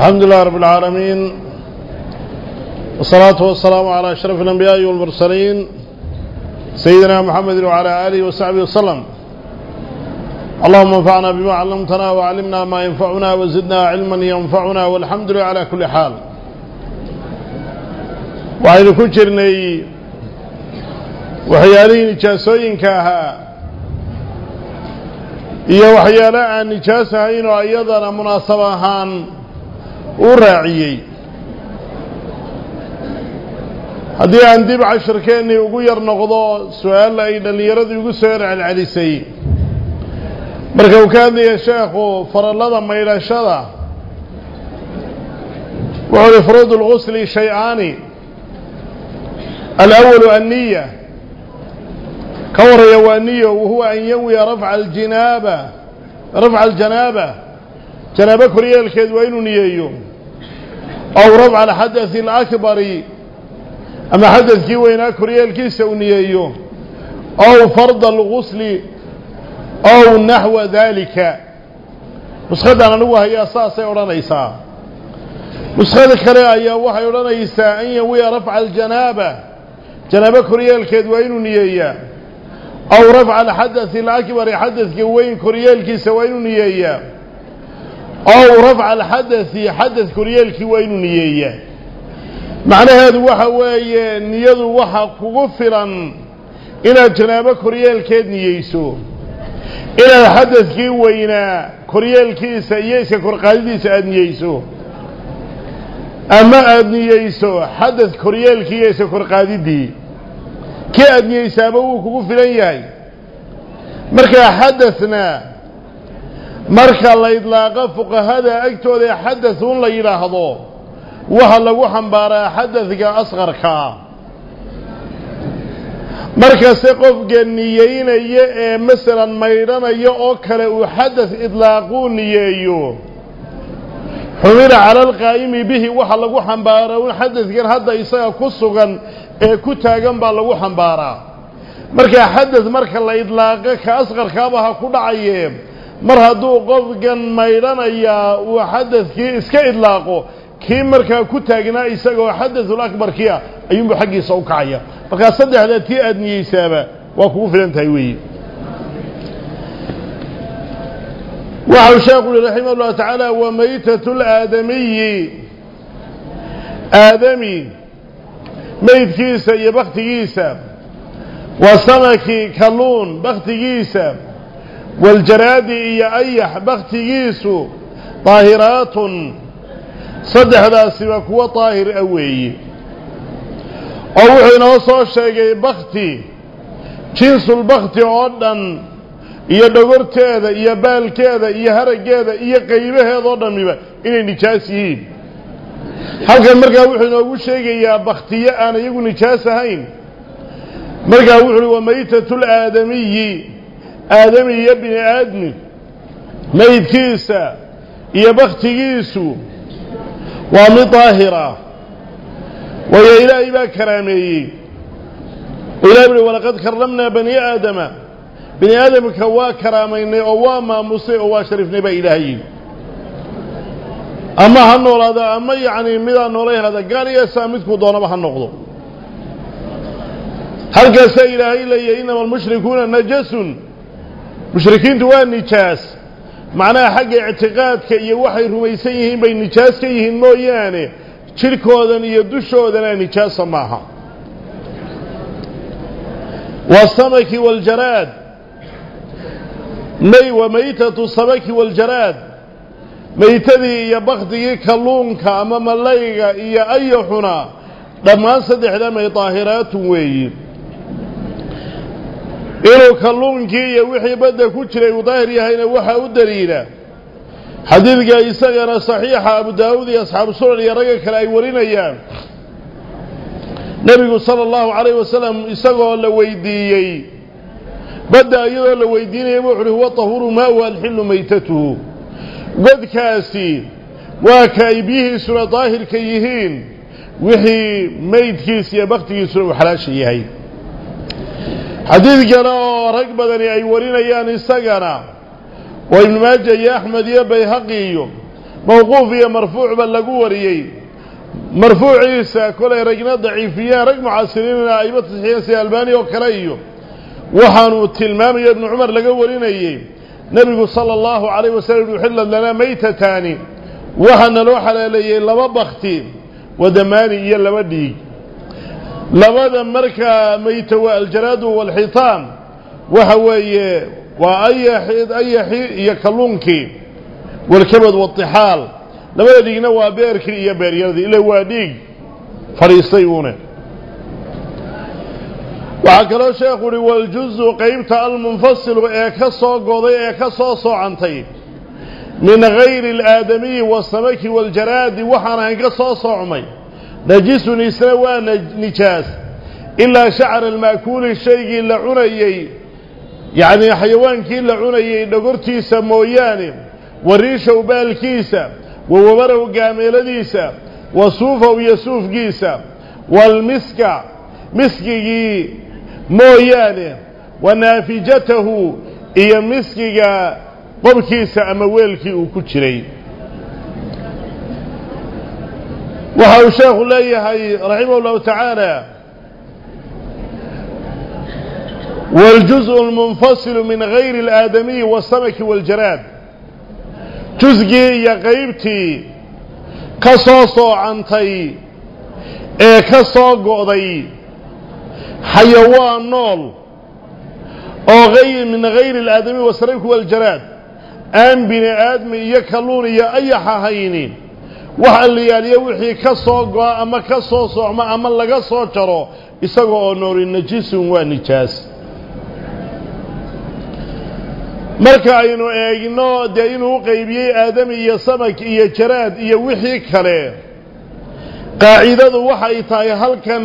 الحمد لله رب العالمين والصلاة والسلام على أشرف الأنبياء والمرسلين سيدنا محمد وعلى آله وصحبه وسلم. اللهم انفعنا بما علمتنا وعلمنا ما ينفعنا وزدنا علما ينفعنا والحمد لله على كل حال. وعيد كجرني وحيالين نجاسوين كاها. iyo waxyaalo aan nijaas ahayn oo iyadana munaasab وراعيي هذه عندي بعشر كأني وغير نقضاء سؤال أيضا يرد يقول سير على علي سي بركو كان يا شيخ فر الله ما إلى شلا وعلى فرض الغسل شيئان الأول النية كور يوانية وهو أن يوي رفع الجنابة رفع الجنابة جنابة كريال كذوين نية يوم أو رفع الحدث الأكبر. أما حدث كي كيوين أكري الكيسة ونيئيو أو فرض الغسل أو نحو ذلك. بس خد أنا نوه يا صاصة ورانيسا بس خد كريا يا وح ورانيسا أي ويا رفع الجنابة. جنابة كريال كدوين نيئيا أو رفع الحدث الأكبر. حدث كيوين كريال كيسة وين نيئيا ow rafca alxadai xadad koryeelkii waa inuu niyeeyaa macnaheedu waxa weeye niyadu waxa kugu filan inaad janaabo koryeelkeed niyeyso inaad xadadkii weynaa koryeelkiisa iyo iska korqaadidiisa aada niyeyso ama aada niyeyso xadad koryeelkii iyo iska korqaadidii kii aada niyeysaaba wuu kugu filan yahay markaa xadadna marka la idlaaqo fuqahada agtooda ee xadad un la yidhaahdo waxa lagu xambaaraa xadadka asqarkaa markase qofka niyeynaya ee masalan maydhanaya oo kale uu xadad idlaaquu niyeeyo. Xumila cala alqaa'imi bihi waxa lagu xambaaraa un xadadkan hadda isaga ku sugan ee ku taagan baa lagu xambaaraa. Markaa xadad marka la idlaaqo ka asqarkaaba ha ku dhacaye hadduu qofkan maydhanayaa uu xadadkii iska idlaaqo kii markaa ku taagnaa isagaoo xadatul akbarkii ah ayuunbuu xaggiisa u kacaya markaa saddexdaa tii aada niyeysaaba waa kugu filan tahay weeye waxau sheekhu uhi raximah ullahu tacaala wa maytatu laadamiyi aadami meydkiisa iyo baktigiisa wa samaki kalluun baktigiisa waljaraadi iyo ayax baktigiisu daahiraatun saddexdaasiba kuwo daahir ah weeye oo wuxuu inoo soo sheegay bakti jinsulbakti oo dhan iyo dhogorteeda iyo baalkeeda iyo haraggeeda iyo qaybaheeda oo dhammiba inay nijaas yihiin halkan markaa wuxuu inoogu sheegayaa baktiyo aan iyagu nijaas ahayn markaa wuxu uhi wa maytatulaadamiyi آدم يبني آدم ميت كيسا يبخت كيسو ومطاهرة ويا إلهي با كرامي ولقد كرمنا بني آدم بني آدم كوا كرامي أواما مصيء وشرف نبا إلهي أما هنور هذا أما يعني مدى نوري هذا قال يا سامتك دون بها النقض هل كسا إلهي إلي إنما المشركون نجسون مشركين دوان نجاس. معناها حق اعتقاد كي وحي رميسيهم بين نجاس كيهن مو يعني شركو ذن يدوشو ذن نجاس معها والسمك والجراد. مي وميتة السمك والجراد. ميتة يا بغضي كلونك أمام الليغة يا أيحنا. لما صدح دمي طاهرات ويهن inuu kalluunkii iyo wixii badda ku jiray uu daahir yahayna waxaa u daliila. Xadiidka isagana saxiixa abu daawuud iyo asxaabu sunan iyo ragga kale ay warinayaan. Nebigu sala allahu calayh wasalam isagoo la weydiiyey. Badda iyadoo la weydiinaya wuxu uhi huwa tahuuru maauha alxillu maytatuhu. Godkaasi waa ka ay biyihiisuna daahirka yihiin. Wixii meydkiisa iyo baktigiisuna uu xalaasha yahay حديث جنا رقبة بدني أي ورينا يعني سجنا ما ماجه يا أحمد يا بيهقي موقوف يا مرفوع بل لجوري مرفوع عيسى كل رجنا ضعيف يا رق معاصرين أيبة الحين سالباني وكريو وحن وتلمام يا ابن عمر لجورينا يي. نبي صلى الله عليه وسلم يحل لنا ميتة تاني وحن لوحة لي بختي. ودماني يلا وديك لبدا مركا ميت والجراد والحيطان وهو وأي حيد أي حيد يكلونكي والكبد والطحال. لبدا ديقنا وابيركي يا بيريادي إلا واديق فريستيونه وعكرا شاقوري والجزء قيمت المنفصل ويكسو قضي يكسو صو عن من غير الآدمي والسمك والجراد وحنا يكسو صو عمي. نجس نسوى ونجاس إلا شعر المأكول الشيء لعنيي يعني حيوان كي لعنيي نقرتيسا موياني. وريشه بالكيسا. ووبره قاملديسا. وصوفه ويسوف قيسا. والمسك مسكي موياني. ونافجته إيا مسكي قبكيسا أمويلكي وكتري وهو شيخ الشيخ ليه رحمه الله تعالى. والجزء المنفصل من غير الآدمي والسمك والجراد. جزقي يا غيبتي كصوصو عنتي اي كصوصو عنتي حيوان نول أو غير من غير الآدمي والسمك والجراد. ان بني آدمي يكلون يا أي حاهينين wax allayaaliya wixii ka soo go'a ama ka soo soocmo ama laga soo jaro isaga oo nooli najisun waa nijaas. Marka aynu eegno dee inuu u qaybiyey aadami iyo samak iyo jaraad iyo wixii kale qaacidadu waxay tahay halkan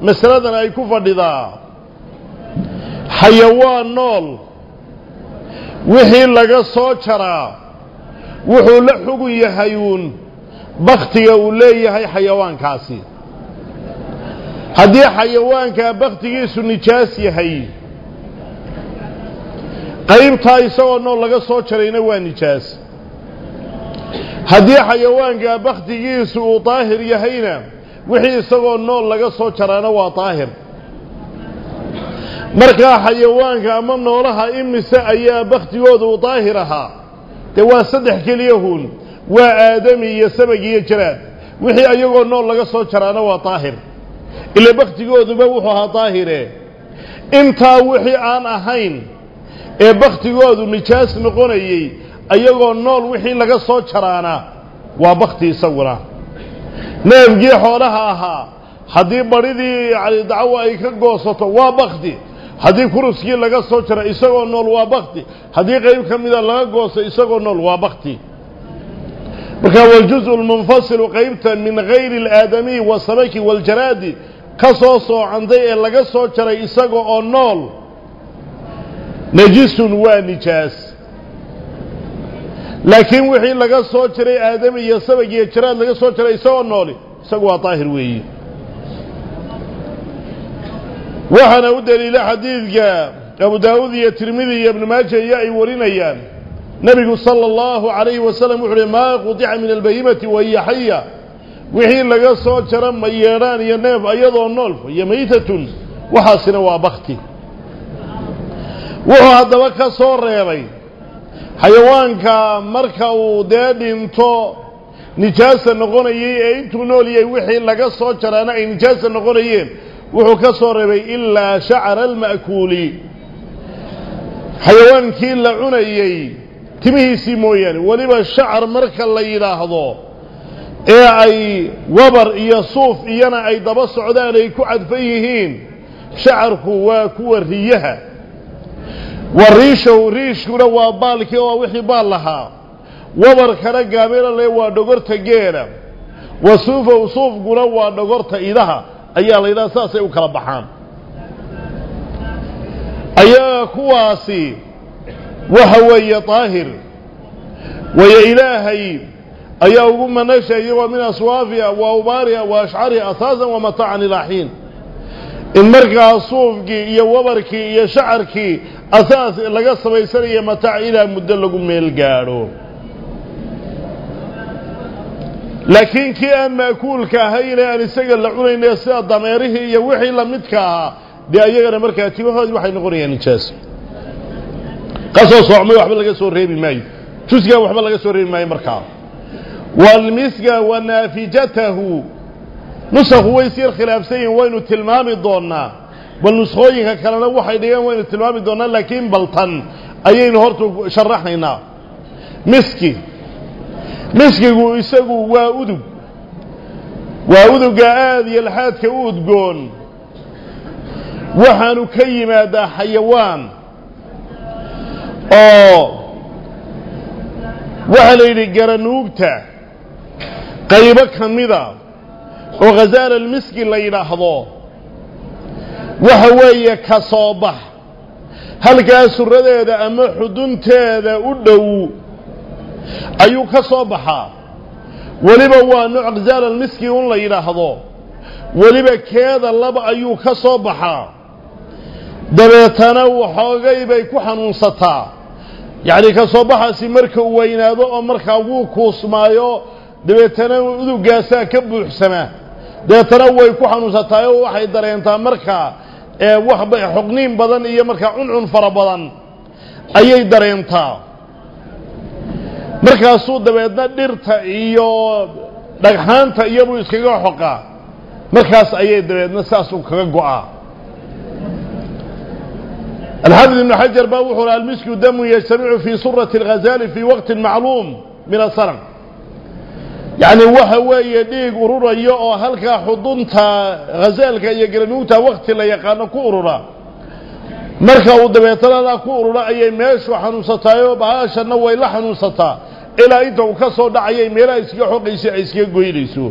masaladan ay ku fadhidaa. Xayawaan nool wixii laga soo jaraa wuxuu la xugun yahayuun baktiga uu leeyahay xayawaankaasi. Haddii xayawaankaa baktigiisu nijaas yahay qaybtaa isagoo nool laga soo jarayna waa nijaas. Haddii xayawaankaa baktigiisu uu daahir yahayna wixii isagoo nool laga soo jaraana waa daahir. Markaa xayawaanka ama noolaha imise ayaa baktigooda u daahir ahaa dee waa saddex keliyahun waa aadami iyo samag iyo jaraad. Wixii ayagoo nool laga soo jaraana waa daahir ila baktigooduba wuxuu ahaa daahire intaa wixii aan ahayn ee baktigoodu nijaas noqonayey ayagoo nool wixii laga soo jaraana waa bakti isaguna. Neefgii xoolaha ahaa haddii badhidii yani dacwo ay ka goosato waa bakti haddii kuruskii laga soo jara isagoo nool waa bakti haddii qayb ka mida laga goosto isagoo nool waa bakti soocantay ee laga soo jaray isaga oo nool najisun waa nijaas laakiin wixii laga soo jaray aadami iyo samag iyo jaraad laga soo jaray isagoo nooli isagu waa daahir weeyi waxaana u daliila xadiidka abu daawuud iyo tirmidi iyo ibnu maaja iyo ay warinayaan nebigu sala allahu calayhi wasalam wuxu uhi maa qudica min albahimati wahiya xaya wixii laga soo jara mayeedhaan iyo neef ayadoo nool iyo maytatun waxaasina waa bakti wuxuu haddaba ka soo reebay xayawaanka marka uu dee dhinto nijaasa noqonayey ee intuu nool yahay wixii laga soo jaraana ay nijaasa noqonayeen wuxuu ka soo reebay ilaa shacra alma'kuuli xayawaankii la cunayey timihiisii mooyaane weliba shacar marka la yidhaahdo ee ay wabar iyo suuf iyana ay daba socdaan ay ku cadfan yihiin shacarku waa kuwa riyaha. Wa riishow riishkuna waa baalkii oo wixii baal lahaa. Wabarkana gaabeelale waa dhogorta geela. Wa suufow suufkuna waa dhogorta idaha. Ayaa la yidhaha saasay u kala baxaan. Ayaga kuwaasi waxa weeye daahir wayo ilaahay ayaa ugu manashay iyagoo min aswaafiha wa awbaariha wa ashcariha asaasan wa mataacan ilaa xiin. In markaa suufkii iyo wabarkii iyo shacarkii asaas laga samaysanaya mataac ilaa muddo lagu meel gaadho. Laakiin kii aan maakuulka ahayn ee aan isaga la cunayne sida dameerihii iyo wixii lamidka ahaa dee ayagana markaa timahoodii waxay noqonayaan nijaas ka soo soocmay waxba laga soo reebi maayo. Jusgan waxba laga soo reebi maayo markaa. Walmisga wa naafijatahu. Nusakhu way siyar khilaafsan yihiin waynu tilmaami doonaa bal nuskhooyinka kalena waxay dhigeen waynu tilmaami doonaa laakiin baltan ayaynu horta sharaxaynaa miski. Miskigu isagu waa udug. Waa uduga aada iyo laxaadka u udgoon. Waxaanu ka yimaadaa xayawaan oo. Waxaa la yidhi garanuugta qaybo ka mida oo khasaal almiski la yidhaahdo waxa weeye ka soo bax. Halkaa suradeeda ama xudunteeda u dhow ayuu ka soo baxaa. Weliba waa nooc khasaal almiski un la yidhaahdo. Weliba keeda laba ayuu ka soo baxaa. Dabeetana waxoogay bay ku xanuunsataa yacni ka soo baxaasi marka uu weynaado oo markaa wuu kuusmaayo dabeetana udugaasaa ka buuxsamaa. Dabeetana way ku xanuunsataay oo waxay dareentaa markaa waxba xoqniin badan iyo markaa cuncun fara badan ayay dareentaa. Markaasuu dabeedna dhirta iyo dhagxaanta iyobuu iskaga xoqaa. Markaas ayay dabeedna saasuu kaga go'aa الحديث ابن حجر باوحر المسك دم يجتمع في سرة الغزال في وقت معلوم من السنة يعني وحوية ديق أرورا يؤو هلكا حضنتا غزالك يقرنوتا وقت لا يقان كورورا. مركا ودبيتنا لا كورورا أي ميش وحنوستا يوبعاشا نوي لحنوستا. إلى إنتو كسو دعي ميلا إسكي حقيسي إسكي قويليسو.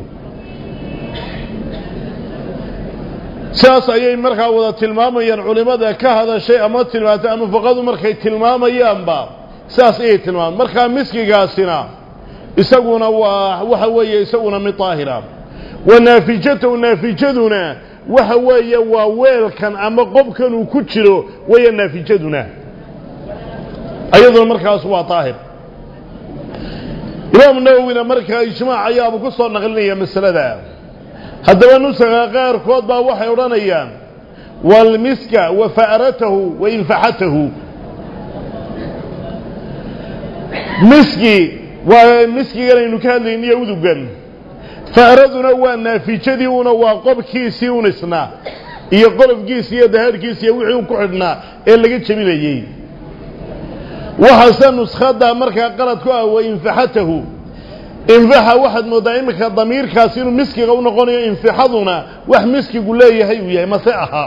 ساس أي مركا وذا تلماما ين علماء ذا كهذا شيء أما تلماما أما فقط مركا تلماما ينبا ساس أي تلماما مركا مسكي قاسنا. يسونا وحوية يسونا مطاهرا ونافجته نافجتنا وحوية وويل كان أما قب كانوا كتشلوا ويا نافجتنا. أيضا مركا سوى طاهر. إمام النووي مركا يجمع عيابك الصور نغلني يا مسلا ذا. Haddaba nusaga qaarkood baa waxay odhanayaan walmiska wa fa'ratahu wa infaxatahu miski waa miskiganaynu ka hadlayniyo udugan fa'raduna waa naafijadii una waa qobkiisii un isna iyo qolofkiisi iyo dahaarkiisi iyo wixii un ku xidhnaa ee laga jebinayey waxaase nuskhada markaa qalad ku ah wa infaxatahu infaxa waxaad mooddaa iminka damiirkaasi inuu miskiga u noqonayo infixaduna wax miskigu leeyahay uu yahay mase aha.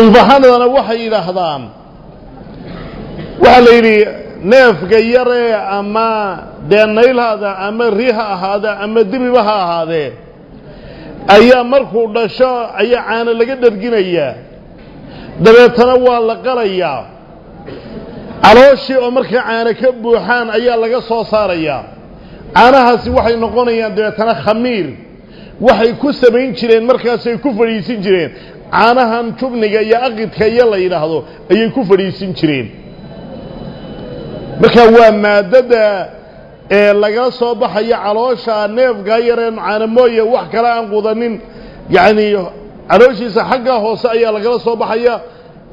Infaxadana waxay yidhaahdaan waxaa la yidhi neefka yaree ama dee naylhaada ama ri ha ahaada ama dibiba ha ahaadee ayaa markuu dhasho ayaa caano laga dharginayaa dabeetana waa la qalayaa calooshii oo markay caano ka buuxaan ayaa laga soo saarayaa caanahaasi waxay noqonayaan dabeetana khamiir. Waxay ku samayn jireen markaasay ku fadhiisin jireen. Caanahan jubniga iyo aqidka iyo la yidhaahdo ayay ku fadhiisin jireen. Marka waa maadada ee laga soo baxayo caloosha neefkaa yareen caanamooye wax kale aan qudanin yacni calooshiisa xagga hoose ayaa lagala soo baxaya.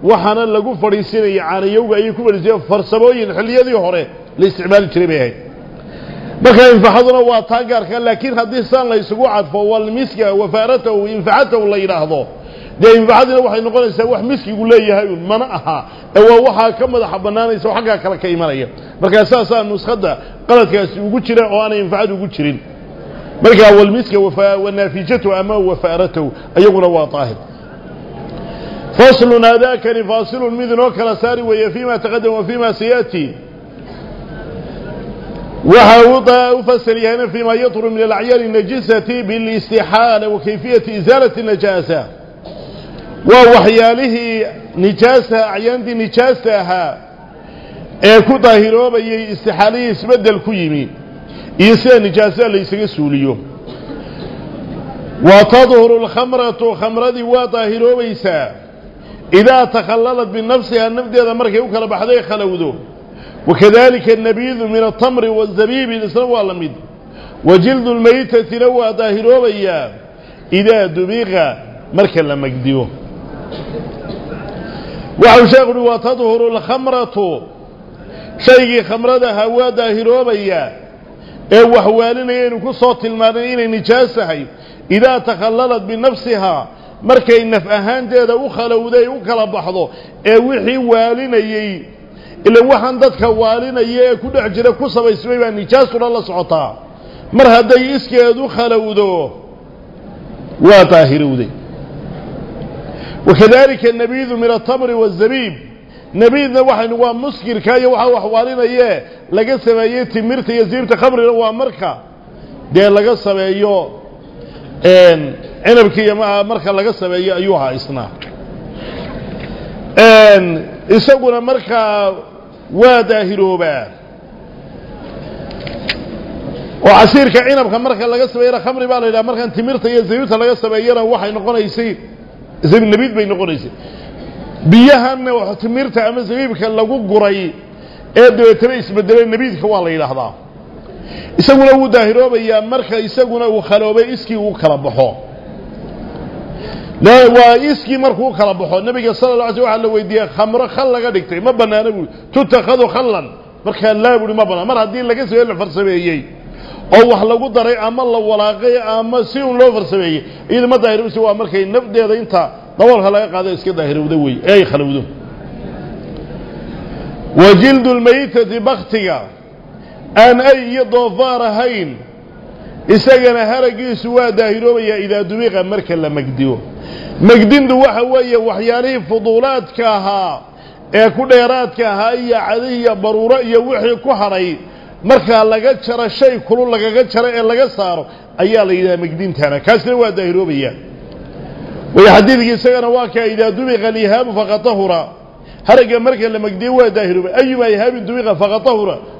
Waxaana lagu fadhiisinaya caanayowga ayay ku fadhiisaya farsamooyin xilliyadii hore la isticmaali jiray bay ahayd marka infaxaduna waa taa gaarka laakiin haddii saan la isugu cadfo walmiska wafaaratahu infaxatahu la yidhaahdo dee infaxadina waxay noqonaysaa wax miskigu leeyahay un mana aha. Ee waa waxaa ka madaxa bannaanaysa oo xaggaa kale ka imanaya. Markaa saasaa nuskada qaladkaasi ugu jira oo aanay infaxad ugu jirin. Markaa walmiska wanaafijatu ama wafaaratahu ayaguna waa daahir faslun aadaakani faasilun mid inoo kala saari weeye fiima taqadam wa sayaati. waxa وهوضا أفسر هنا فيما يطر من الأعيان النجسة بالاستحالة وكيفية إزالة النجاسة. ووحياله نجاسة أعيان دي نجاسة إيكو ظاهروبا يي استحالي اسبدل كيمي يسا نجاسة ليس سوليو وتظهر الخمرة خمرة وظاهروبا يسا إذا تخللت بالنفس النفس هذا مركي وكلا بحضي خلوذوه وكذلك النبيذ من التمر والزبيب لسوى لمد وجلد الميتة لوى ظاهروبيا إذا دبيغ مركا لمقديو وعشاغل وتظهر الخمرة. شيء خمرتها أو إيه حوالين ينكو صوت المارين نجاسها إذا تخللت بنفسها مركا النفأهان تيدا أخلو ذي أكلا بحضو. إيه وحي والنيي أيه ila waxaan dadka waalinaya ee ku dhex jira ku samaysmay baa nijaasuna la socotaa. Mar hadday iskeedu khalowdo waa daahirowday wakadalika nabiidu min atamri wazabiib nabiidna waxaynu waa muskirka iyo waxaa waxwaalinayee laga sameeyey timirta iyo ziibta khamrina waa marka dee laga sameeyo cinabki iyo marka laga sameeyo ayuu ahaa isna. Isaguna markaa waa daahiroobaa oo casiirka cinabka marka laga sameeyana khamri baa la yidhaha markan timirta iyo zabiibta laga sameeyana waxay noqonaysay nabiid bay noqonaysay biyahan timirta ama zabiibka lagu guray ee dabeetana isbedelay nabiidka waa la yidhaahdaa. Isaguna wuu daahiroobayaa marka isaguna uu khaloobay iskii uu kala baxo waa iskii markuu kala baxo nabiga sala la alay waxaa la weydiiyey khamro khal laga dhigtay ma banaana buui tutakhadu khallan. Markaa laa buuhi ma banaan. Mar haddii laga soo farsameeyey oo wax lagu daray ama la walaaqay ama si un loo farsameeyey iyada ma daahirobsa waa markay nafdeeda inta daboolka laga qaado iska daahirowda wey ee ay khalowdo. Wa jildu lmaytati baktiga aan ay iyo doofaar ahayn isagana haragiisu waa daahiroobayaa idaa dubiqa marka la megdiyo megdindu waxa weeye waxyaalihii fuduulaadka ahaa ee ku dheeraadka ahaa iyo cadihi iyo baruuro iyo wixii ku hadhay markaa laga jaro shay kulul lagaga jaro ee laga saaro ayaa la yidhaha megdintana kaasina waa daahiroobayaa. Way xadiidkii isagana waa kaa idaa dubiqa alihaabu faqad tahura haragga marka la megdiyo waa daahiroobay ayuma ihaabin dubiqa faqad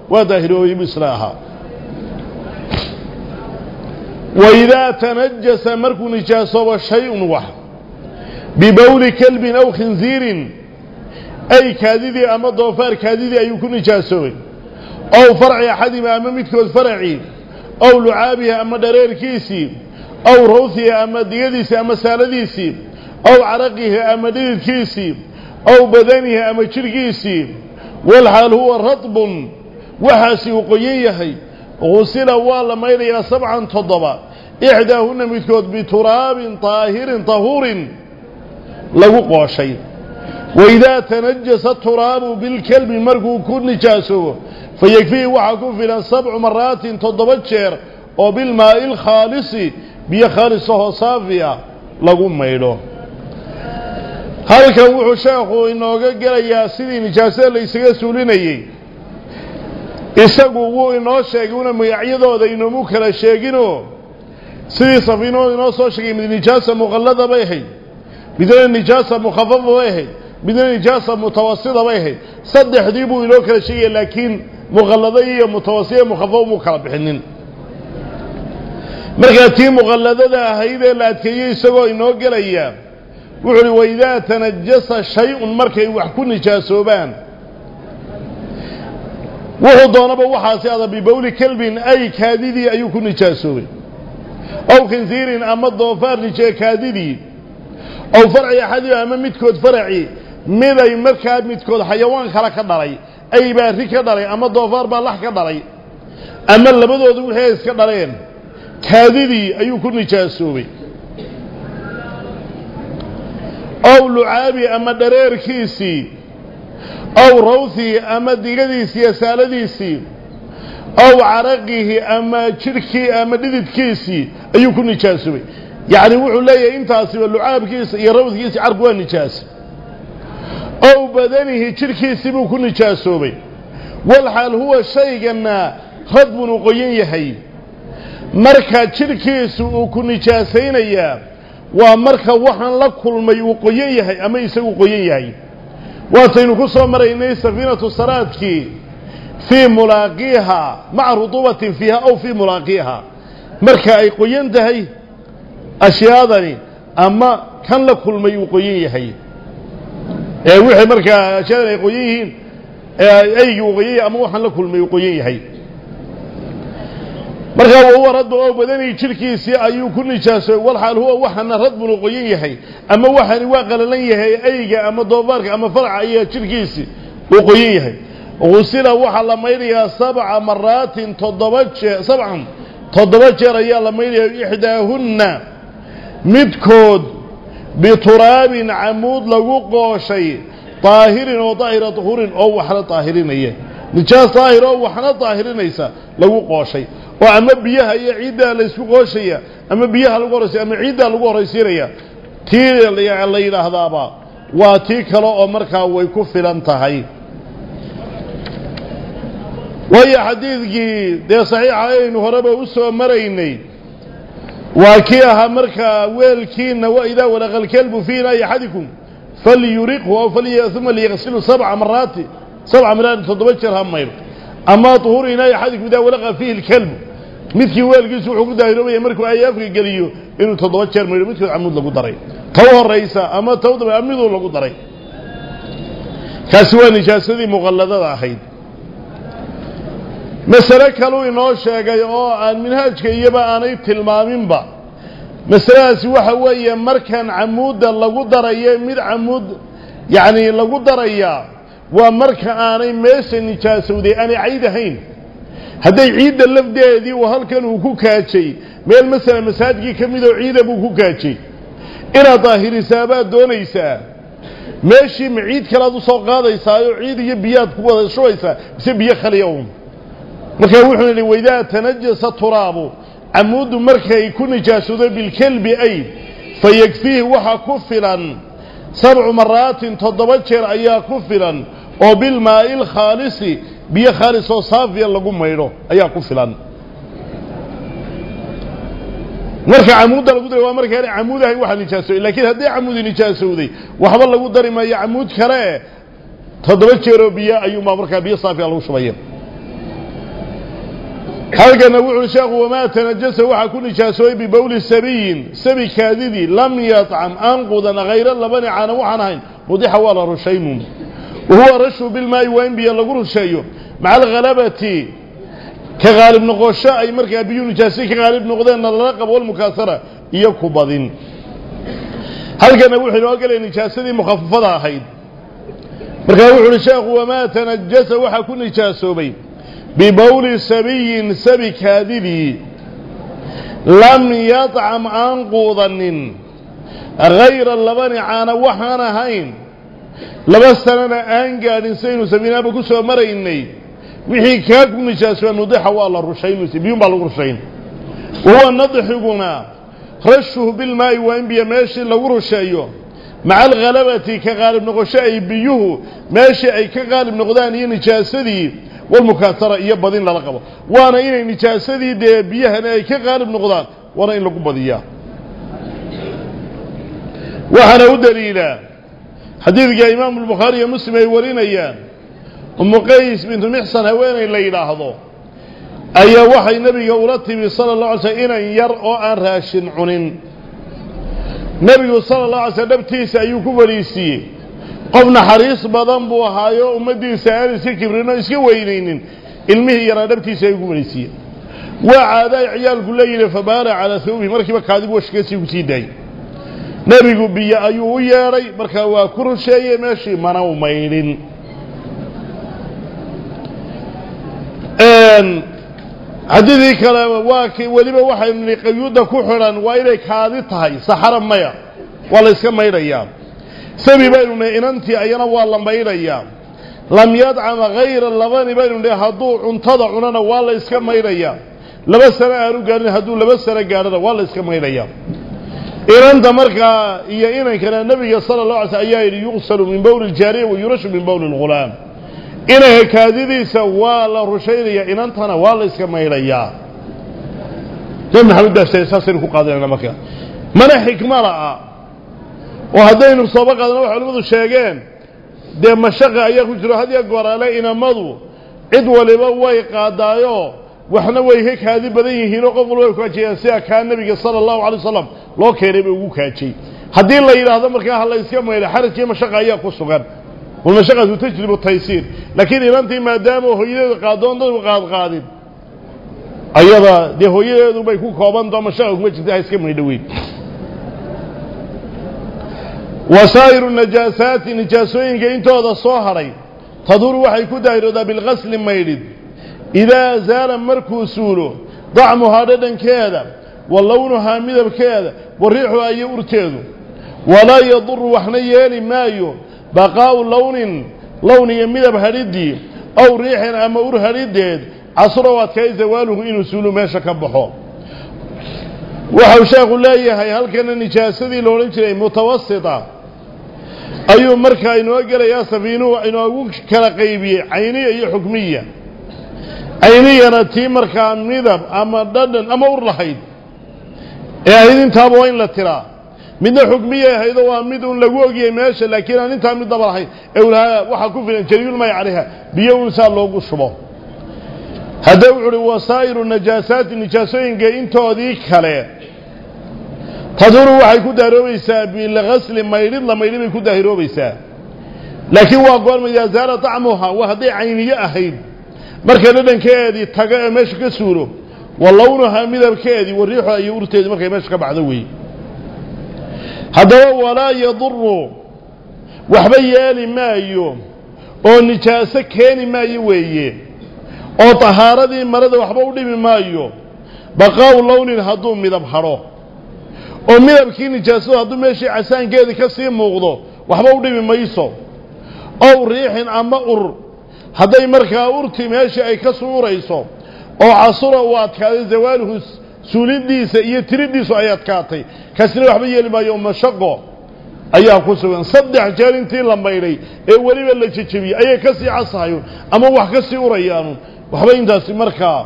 waa daahiroobay bu isla ahaa وإذا تنجس مركو نجاسة شيء واحد ببول كلب أو خنزير أي كاذب أما ضوفار كاذب أي يكون نجاسة أو فرع أحد أما متكوز فرعي أو لعابها أما درير كيسي أو روثها أما ديديسي أما سالديسي أو عرقها أما ديدكيسي أو بدنها أما شركيسي والحال هو رطب وحاسي وقييهي غسل ولا ميريا سبعا تضبا إحداهن مثل بتراب طاهر طهور لغو قوشي وإذا تنجس التراب بالكلب مركو كل نجاسه فيكفيه وحكم في سبع مرات تضبا جير وبالماء الخالص بيخالصه صافية لغو ميلو halkan wuxuu sheekhu inooga gelayaa sidii nijaasada la ليس يسوليني isagu wuu inoo sheegay una magacyadooda inoomu kala sheeginoo sidii safiinahooda inoo soo sheegay mid nijaasa muqallada bay ahayd midna nijaasa mukhafafa bay ahayd midna nijaasa mutawasida bay ahayd saddexdii buu inoo kala sheegaya laakiin muqallada iyo mutawasida mukhafafa muu kala bixinin markaa tii muqalladada ahayd ee la adkeeyey isagoo inoo gelaya wuxuu uhi waidaa tanajasa shay-un markay wax ku nijaasoobaan وهو ضانب وحاسي هذا ببول كلب أي كاذيدي أي كن جاسوي أو خنزير أما الضوفار لجي كاذيدي أو فرعي أحدي أما متكود فرعي. ماذا يمرك متكود حيوان خلق داري. أي باريك داري أما الضوفار بالحك داري. أما اللبضو دو هيس كدارين. كاذيدي أي كن جاسوي أو لعابي أما درير كيسي. Ow rawthii ama digadiisii iyo saaladiisii ow caraqihi ama jidhkii ama dhididkiisii ayuu ku nijaasoobay yacni wuxuu leeyahay intaasiba lucaabkiisa iyo rawdkiisa carku waa nijaas ow badanihi jidhkiisii buu ku nijaasoobay walxaal huwa shaygana radbun uu qoyan yahay marka jidhkiisu uu ku nijaasaynayaa waa marka waxaan la kulmay uu qoyan yahay ama isagu qoyan yahay waataynu ku soo maraynay safiinatu saraadkii fii mulaaqiiha maca rutuubatin fiiha aw fii mulaaqiiha. Marka ay qoyan tahay ashyaadani ama kan la kulmay uu qoyan yahay. Ee wixii markaa ashyaadani ay qoyan yihiin eeaygii uu qoyan yahay ama waxaan la kulmay uu qoyan yahay مرغا هو رد أو بدني جيركي سي ايو كل جاس والحال هو وحنا رد بن قيين يحي اما وحني وا قللن يحي ايغا اما دوبارك اما فرع اي جيركي سي وقيين يحي غسل وحا لميريا سبع مرات تدوج سبع تدوج ريا لميريا احداهن مدكود بتراب عمود لو قوشي طاهر وطاهر طهور أو وحل طاهرين إيه nijaas daahir oo waxna daahirinaysa lagu qooshay. Oo ama biyaha iyo ciiddaa laysku qooshaya ama biyaha lagu horaysiya ama ciiddaa lagu horaysiinaya tii la yidhaahdaaba waa tii kale oo markaa way ku filan tahay. Waayo xadiidkii dee saxiixa aynu horeba u soo maraynay waa kii ahaa markaa weelkiina waidaa walaqa alkelbu fii inaa'i axadikum falyuriqhu aw uma liyaqsilu sabca maraati maydho ama duhuuru inaa'i axadikum idaa walaqa fiihi lkelbu midkii weelkiisu wuxuu ku daahiroobaya markuu ay afka geliyo inuu toddoba jeer maydho midkood camuud lagu daray taw horaysa ama taw daba miduu lagu daray kaasi waa nijaasadii muqalladada ahayd masale kaluu inoo sheegay oo aan minhaajka iyoba aanay tilmaaminba masaladaasi waxa weeye markan camuudda lagu daraye mid camuud yacni lagu darayaa ومرك آني ميسا أني أنا عيدهين هذا عيد اللفظ دي وهل كانوا كوكاتشي ميل مثلا مساجكي كميدو عيد أبو كوكاتشي إلا ظاهر سابات دونيسا ماشي معيد كلاذو صوق هذا يسايو عيد يبياد كوهذا شو يسا بس بيخ اليوم مكاوحنا لويداه تنجس الترابو عمود مركا يكون جاسودا بالكلب أي. فيكفيه وحا كفلا. سبع مرات تضبجر أيا كفلا. Oo bilmaa'i lkhaalisi biyo khaalis oo saafiya lagu maydho ayaa ku filan marka camuudda lagu daray waa marka aanay camuud ahayn waxaa nijaasooday laakiin hadday camuudi nijaasowday waxba lagu dari maayo camuud kale toddoba jeeroo biyo ayuunbaa markaa biyo saafiya lagu shubaya halkana wuxuu sheekhu wamaa tanajasa waxaa ku nijaasoobay bibowli sabiyin sabi kaadidii lam yacam aan qudan hayra labani caana waxaan ahayn mudixa waa la rushaynuun wahuwa rashu bilmaa'i waa in biyo lagu rusheeyo maca alhalabati ka qaalib noqosho ay markaa biyuu nijaasay ka qaalib noqdeenna lala qabo walmukaasara iyo ku badin halkana wuxuu inoo gelaya nijaasadii mukhafafada ahayd markaa wuxu uhi sheekhu wamaa tanajasa waxaa ku nijaasoobay bibowli sabiyin sabi kaadidii lam yadcam aan quudanin لبستنا أنجا الإنسان وسمينا بكسوة مرة إني وحي كاك من الشاسوة نضيح وعلى الرشين وسبيهم على الرشين وهو النضيح يقولنا رشه بالماء وإن بيماشي لو رشايو مع الغلبة كغالب نغشاي بيوه ماشي كغالب نغدان إيه نجاسدي والمكاثرة إيه بضين للقبة وأنا إيه نجاسدي دي بيهنا كغالب نغدان وأنا إيه لقبة دي وحنا ودليلا حديث جاء إمام البخاري مسلم يورينا أيان أم قيس بنت محسن وين اللي لاحظوا أي وحي نبي يورتي صلى الله عليه وسلم إن يرأوا عن راشن عنين. نبي صلى الله عليه وسلم نبتيس أيو كبريسي قبنا حريص بضم بوها يوم مدين سعر سكبرنا إسكي وينين. إلمه يرى نبتيس أيو كبريسي وعاد عيال قليل فبارع على ثوبه مركبة كاذب وشكسي وكسيدين nebigu biyo ayuu u yeedhay markaa waa ku rusheeyey meeshii mana u maydhin xadiidii kale waa k weliba waxaynu nihi qayuudda ku xidhan waa inay kaadi tahay saxara maya waa la yska maydhayaa. Sabi baynu nihi inantii ayana waa la maydhayaa. Lam yadcama hayra labani baynu nihi hadduu cuntada cunana waa la yska maydhayaa. Laba sano aanu gaadhin hadduu laba sano gaadhana waa la yska maydhayaa inanta markaa iyo inankana nebiga sala la alay sl ayaa yidhi yuqsalu min bowli ljaariya wa yurashu min bowli lghulaam inanka kaadidiisa waa la rushaynaya inantana waa la iska maydhayaa nabi maxamed baa sheegay saasaynu ku qaadanayna marka. Mana xikma la'a oo haddaynu sooba qaadana waxay culimmadu sheegeen dee mashaqa ayaa ku jiro had iyo goraale inamadu cid waliba way qaadaayo waxna way ka kaadi badan yihiinoo qof walba way kaajiyaan sida kaa nebiga sala allahu alay wasalam loo keenay bay ugu kaajay haddii la yidhaahdo markaa ha la iska maydha xarajkii mashaqa ayaa ku sugan walmashaqatu tajlibu taysiir laakiin inantii maadaama hooyadeeda qaadoon dadku qaadqaadin ayada dee hooyadeedu bay ku koobantao mashaqa kuma jirta ha iska maydho weyn wasaa'iru najaasaati nijaasooyinka intooda soo hadhay taduru waxay ku daahiroodaa bilqasli maydhid idaa zaala markuu suulo dacmuhaa dhadhankeeda wa lownuhaa midabkeeda wa riixuhaa iyo urteedu walaa yaduru waxna yeeli maayo baqaa'u lownin lown iyo midab hadhiddii ow riixin ama ur hadhiddeed casro adkay zawaaluhu inuu suulu meesha ka baxo waxau sheekhu leeyahay halkana nijaasadii la odhan jiray mutawasita ayuu markaa inoo gelayaa safiinuhu inoogu kala qaybiyey cayniya iyo xukmiya cayniyana tii markaa midab ama dhadhan ama ur lahayd. Ee ahayd intaaba waa in la tiraa. Midna xukmiyay ahaydo waa mid un lagu ogiyey meesha laakiin aan intaa midnaba lahayn. Ee ulahaa waxaa ku filan jariyulmay calayha. Biyo un saa loogu shubo. Haddee wuxu uhi wasaa'iru najaasaati nijaasooyinka intoodii kale. Taduru waxay ku daahiroobaysaa bilgasli maydhid la maydhi bay ku daahiroobaysaa. Laakiin waa goorma idaa zaala dacmuha waa hadday cayniye ahayd markay dhadhankeedii tago ee meesha ka suulo wa midabkeedii wa riixuha iyo urteedii markay meesha ka baxdo weeye haddaba walaa yaduru waxba yeeli maayo oo nijaaso keeni maayo weeye oo tahaaradii marada waxba u dhimi maayo baqaa'u lownin hadduu midab hadho oo midabkii nijaasadu hadduu meeshii casaankeedii ka sii muuqdo waxba u dhimi mayso ow riixin ama ur hadday markaa urti meeshii ay ka suurayso oo casura uu adkaaday zawaaluhu suulidiisa iyo tiridiisu ay adkaatay kaasina waxba yeeli maayo mashaqo ayaa ku sugan. Saddex jeer intii la maydhay ee weliba la jejebiyey ayay ka sii casahayoon ama wax ka sii urayaanun waxba intaasi markaa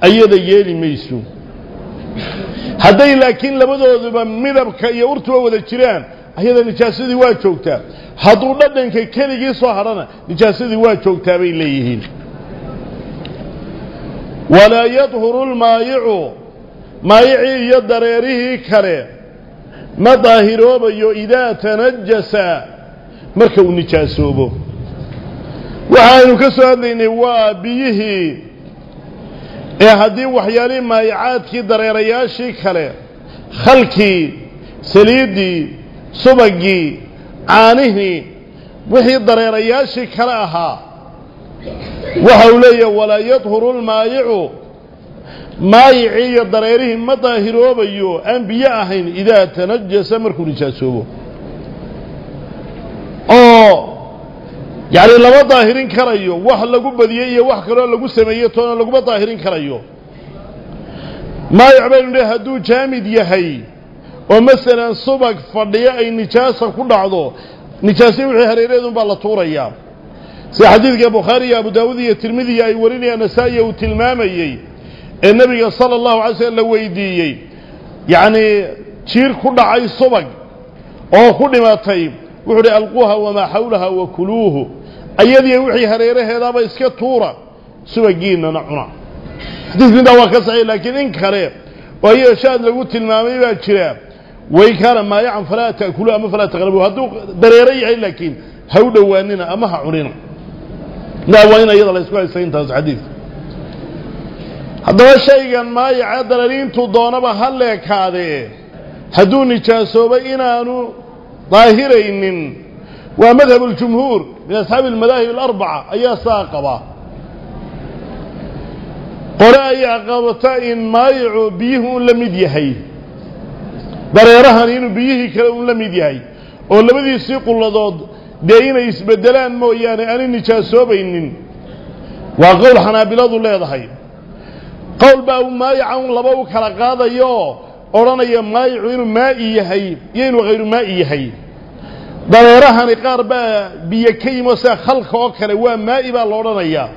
ayada yeeli mayso. Hadday laakiin labadooduba midabka iyo urtuba wada jiraan ayada nijaasadii waa joogtaa. Hadduu dhadhanka keligii soo hadhana nijaasadii waa joogtaa bay leeyihiin. Walaa yadhuru lmaayicu maayicii iyo dareerihii kale ma daahiroobayo idaa tanajasa marka uu nijaasoobo. Waxaaynu ka soo hadlaynay waa biyihii ee haddii waxyaalihii maayicaadkii dareerayaashii kale khalkii saliiddii subagii caanihii wixii dareerayaashii kale ahaa. Waxa uu leeyahay walaa yadhuru lmaayicu maayicii iyo dareerihii ma daahiroobayo aan biyo ahayn idaa tanajasa markuu nijaasoobo. Oo yacni lama daahirin karayo wax lagu badiyey iyo wax kaloo lagu sameeyey toona laguma daahirin karayo. Maayic baynu dhe hadduu jaamid yahay oo masalan subag fadhiyo ay nijaasa ku dhacdo nijaasii wixii hareereedun baa la tuurayaa sida xadiidka bukhaari iyo abu daawuud iyo tirmidiya ay warinayaan nasaa-iya uu tilmaamayey ee nebiga sala allahu alay slm la weydiiyey. Yacnii jiir ku dhacay subag oo ku dhimatay. Wuxuu uhi alquuha wamaa xawlaha wa kuluuhu. Ayadii wixii hareeraheedaaba iska tuura subagiinana cuna. Xadiidku intaa waa ka saxiix laakiin in kale oo lagu tilmaamay baa jira وإن كان مائعا فلا تأكلوا أما فلا تغلبوا. هدو دريري لكن هودوا واننا أما هعرنا لا وين أيضا لا يسكوا يسكين تاز حديث. هذا الشيء مائعا دريرين تدون بحلك هذا هدو نجاسوب إنانو ظاهرين ومذهب الجمهور من أصحاب المذاهب الأربعة أي ساقبة قراء قبطاء مائع بيه لم يديهيه. Dareerahani inuu biyihii kale un la mid yahay oo labadiisii qulladood dee inay isbedelaan mooyaane aanay nijaasoobaynin waa qowl xanaabiladu leedahay qowl baa maayica un laba u kala qaadayooo odhanaya maayicu inuu maa'i yahay iyo inuu hayru maa'i yahay dareerahani qaar baa biyo ka yimo sida khalka oo kale waa maa'i baa la odhanayaa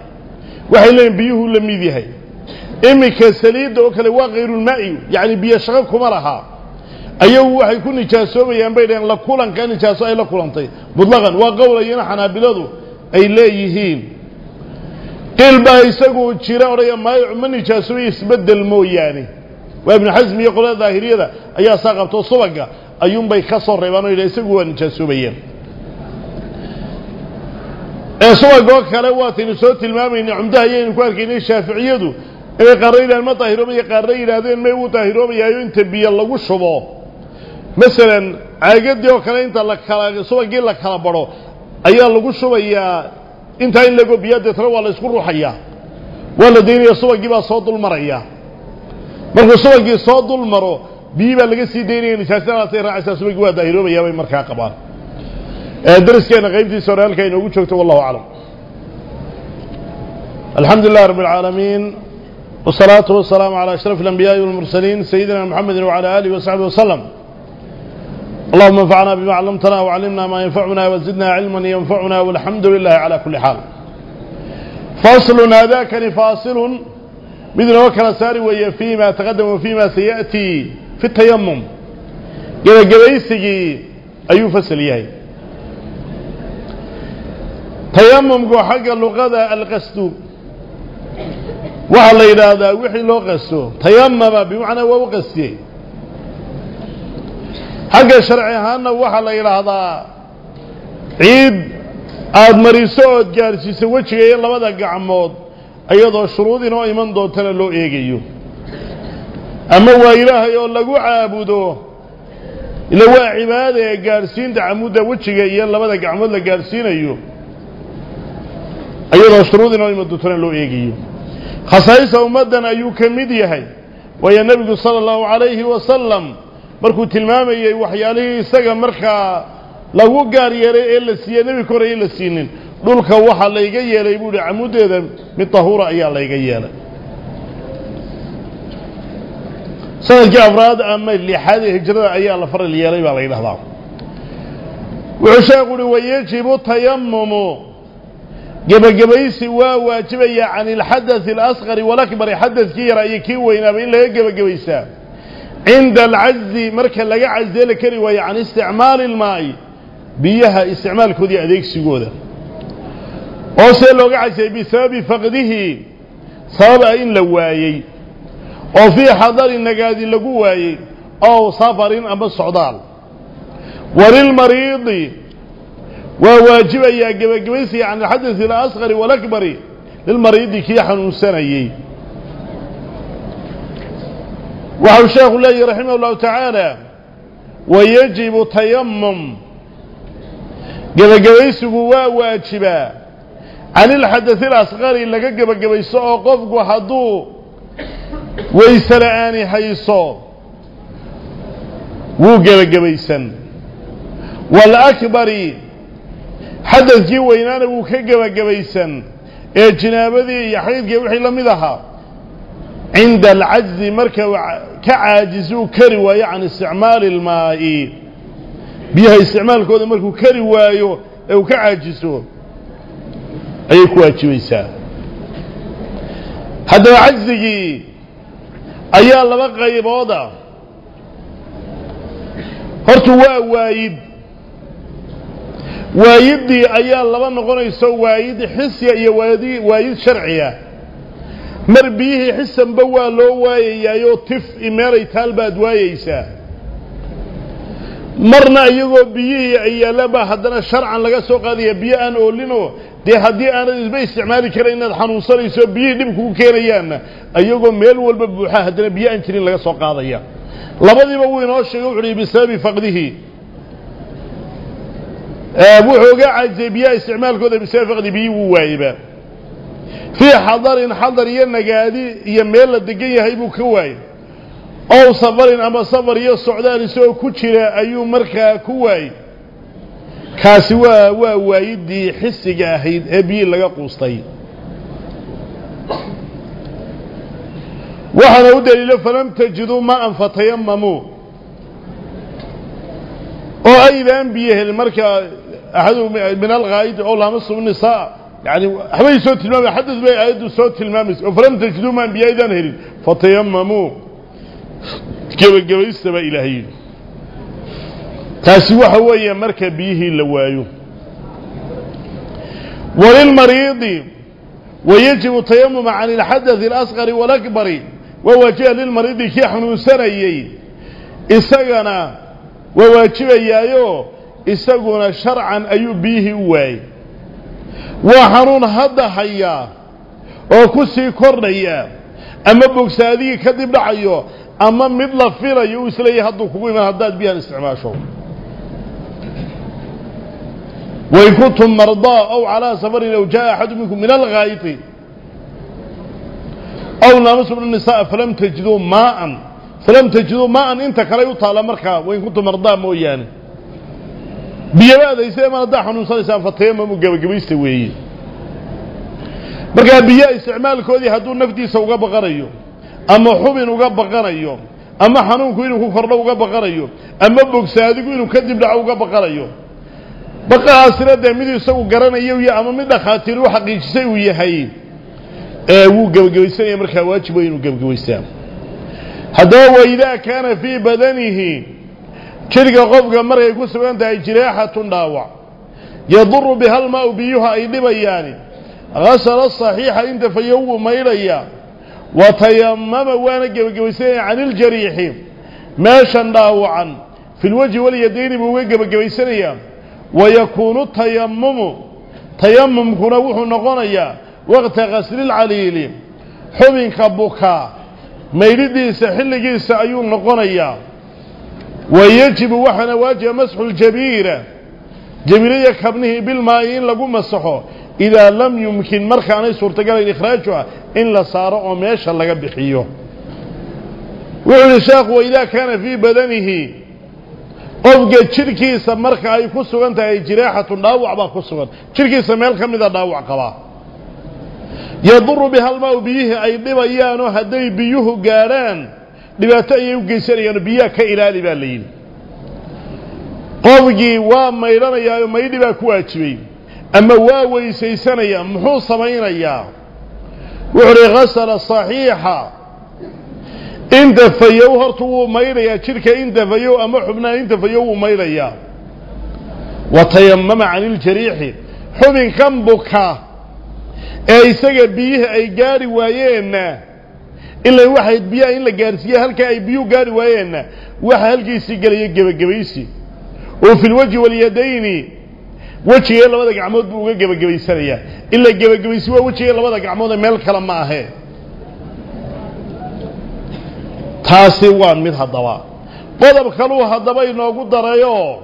waxay leeyihin biyuhuu la mid yahay iminka saliidda oo kale waa hayrulmaa'i yacni biyo shaqo kuma laha ayagu waxay ku nijaasoobayaan bay dhaheen la kulanka nijaaso ay la kulantay mutlaqan waa qowlayana xanaabiladu ay leeyihiin qiil baa isagu jira odhaya maayicu ma nijaasoobay isbeddel mooyaane waa ibnu xasm iyo qolada daahiriyada ayaa saa qabto subaga ayuunbay ka soo reebaan o yidha isagu waa nijaasoobayeen ee subagoo kale waataynu soo tilmaamayna cumdaha ayaynu ku arkaynay shaaficiyadu inay qaarna yidhahdeen ma daahiroobaya qaarna yidhaahdeen may wuu daahiroobayaayo inta biyo lagu shubo masalan caagadii oo kale inta la kala subagii la kala baro ayaa lagu shubayaa intaa in lagobiyaa deetna waa la isku ruuxayaa waa la daynaya subagii baa soo dul maraya. Markuu subagii soo dul maro biyi baa laga sii daynaya nijaasada haatay raacaysaa subagii waa daahiroobayaa bay markaa qabaan. Dariskeenna qaybtiisa hore halkaa inoogu joogto wallahu aclam. Alxamdu lilah rabb alcaalamiin wsalaatu wasalaamu calaa ashraf alambiyaai walmursaliin sayidina muxamedi wacala aalihi wasaxbi wasalam اللهم انفعنا بما علمتنا وعلمنا ما ينفعنا وزدنا علما ينفعنا والحمد لله على كل حال فصل هذاكن فاصل مثل وكل ساري وهي فيما تقدم وفيما سيأتي في التيمم قال قبيسي أي فصل يهي تيمم قو حق اللغة القسد وعلى إلى هذا وحي لو قسو تيمم بمعنى وقسيه xagga sharci ahaanna waxaa la yidhaahdaa ciid aada mariso ood gaadhsiiso wejiga iyo labada gacmood iyadoo shuruud inoo iman doontana loo eegayo. Ama waa ilaahay oo lagu caabudo ila waa cibaada ee gaadhsiinta camudda wejiga iyo labada gacmood la gaadhsiinayo iyadoo shuruud inoo iman doontana loo eegayo. Khasaa'ista ummaddan ayuu ka mid yahay waayo nebigu sala allahu calayhi wasalam markuu tilmaamayey waxyaalihii isaga markaa lagu gaar yeelay ee la siiyey nebi ka horeye la siinin dhulka waxaa layga yeelay buu hi camuddeeda mid tahuura ayaa layga yeelay. Sanadkii afraad ama lixaad hijrada ayaa la faral yeelay baa la yidhahdaa. Wuxuu sheekhu uhi wayajibu tayamumu gebagabaysi waa waajibaya can ilxadai alasqari walakbari xadadkii yaraa iyo kii weynaaba in laga gebagabaysaa عند العز مركا لقى عز لكري وي عن استعمال الماء. بيها استعمال كودي أذيك سيقودة. أوسي لقى عجز بسبب فقده. سبب إن لوايي وفي حضر النقاذي لقوايي أو صفر أما الصعدال. وللمريض. وواجب يا جبجبسي عن الحدث الأصغر والأكبر. للمريض كي حنون سنيي. وهو شيخ الله رحمه الله تعالى ويجب تيمم. قد قبيس هو واجبا عن الحدث الأصغر إلا قد قبيس أقف وحضو ويسلعاني حيصو وقب قبيسا والأكبر حدث جيوينان وكقب قبيسا اجنابذي إيه يحيط قبيح لمدها عند العجز مركا كعاجزو كري واي عن استعمال الماء. بها استعمال كود مركو كري وايو أو كعاجزو. أي كواجبيسا هذا عجزي. ايا لبا قيبودا horta waa waayid waayiddii ayaa laba noqonayso waayid xisya iyo وايد شرعية. Mar biyihii xisanba waa loo waayayaayoo tif i meelay taal baad waayeysaa marna iyagoo biyihii ay yaallaanbaa haddana sharcan laga soo qaadaya biyo aan oolinoo dee haddii aanad isba isticmaali karayn inaad xanuunsanayso biyihii dhib kugu keenayaanna iyagoo meel walba buuxa haddana biyo aan jirin laga soo qaadaya. Labadiiba wuu inoo sheegay wuxu uhi bisababi faqdihi. Wuxuu uga cajisay biyaha isticmaalkooda bisababi faqdi biyii wuu waayeyba fii xadarin xadar iyo nagaadi iyo meel la degan yahay buu ka waayey ow safarin ama safar iyo socdaal isagoo ku jira ayuu markaa ku waayey kaasi waa waa waayiddii xisiga ahayd ee biyii laga quustay. Waxaana u daliilo falam tajiduu maan oo aydaan biyo helin markaa axadu min يعني هبي صوت المامي حدث بي آيات صوت المامس وفرمت الكدوما بيايدان هيرين فتيمموا كيف جبا يستبا إلهي تاسي وحوية مركا به اللوايو وللمريض ويجب التيمم عن الحدث الأصغر والأكبر ووجه للمريض كيحن حنوسري إساقنا يا إياه إساقنا شرعا أيو بيه واي وحرون هدا حيا وكسي كورنيا كرنيا اما بوكسادي كذب دعيو اما مدلا فيرا يوس لي هدو من هداد بيان استعماشو وإن كنتم مرضى أو على سفر لو جاء أحد منكم من الغائط أو نامس من النساء فلم تجدوا ماء فلم تجدوا ماء انت كلا يطال مركا وإن كنتم مرضى موياني biyaba adaysa ma haddaa xanuunsanaysaan fatayamamu gebagabaysta weeye. Markaa biyo isticmaalkoodii hadduu naftiisa uga baqanayo ama xubin uga baqanayo ama xanuunku inuu ku kordho uga baqanayo ama bogsaadigu inuu kadib dhaco uga baqanayo baqahaasina dee miduu isagu garanayo iyo ama mid dhakhaatiir u xaqiijisay uu yahay ee wuu gebagabaysanaya markaa waajib way inuu gebagabaystaa haddaba waidaa kaana fii badanihi jidhka qofka markay ku sugan tahay jiraaxatun dhaawac. Yaduru biha almaau biyuha ay dhibayaani gasala saxiixa inta fayo wuu maydhaya wa tayamama waana gebagabaysanaya can iljariixi meeshan dhaawacan. Fi lwajhi walyadayni buu uga gebagabaysanayaa wayakuunu tayamumu tayamumkuna wuxuu noqonayaa waqta kaslilcaliili xubinka bukaa. Maydhidiisa xilligiisa ayuu noqonayaa ويجب وحنا واجه مسح الجبيرة جبيرية كبنه بالماء إن لقو مسحه إذا لم يمكن مركاني سورتقال إخراجها إن لصار أميشا لقى بخيه وعلى الشيخ وإذا كان في بدنه qofka jirkiisa marka ay ku sugan tahay jiraaxatun dhaawac baa ku sugan jirkiisa meel ka mida dhaawac qabaa yaduru biha almaa biyihii ay dhibayaanoo hadday biyuhu gaadhaan dhibaato ayay u geysanayaanoo biyaha ka ilaali baa la yidhi. Qofkii waa maydhanayaayo maydhi baa ku waajibay ama waa weysaysanayaa muxuu samaynayaa? Wuxuu uhi hasala saxiixa. Inta fayow horta wuu maydhayaa jidhka inta fayow ama xubnaha inta fayow wuu maydhayaa wa tayamama cani iljariixi xubinkan buka ee isaga biyihii ay gaadhi waayeenna ila waxay biyaha in la gaadhsiiye halkaa ay biyuhu gaadhi waayeenna waxa halkiisii gelaya gebagabaysi oo fi lwajhi walyadayni wejigee labada gacmood buu uga gebagabaysanayaa ila gebagabaysi waa wejigee labada gacmoodee meel kale ma ahee taasi waa mid haddaba qodob kaluu haddaba inoogu darayoo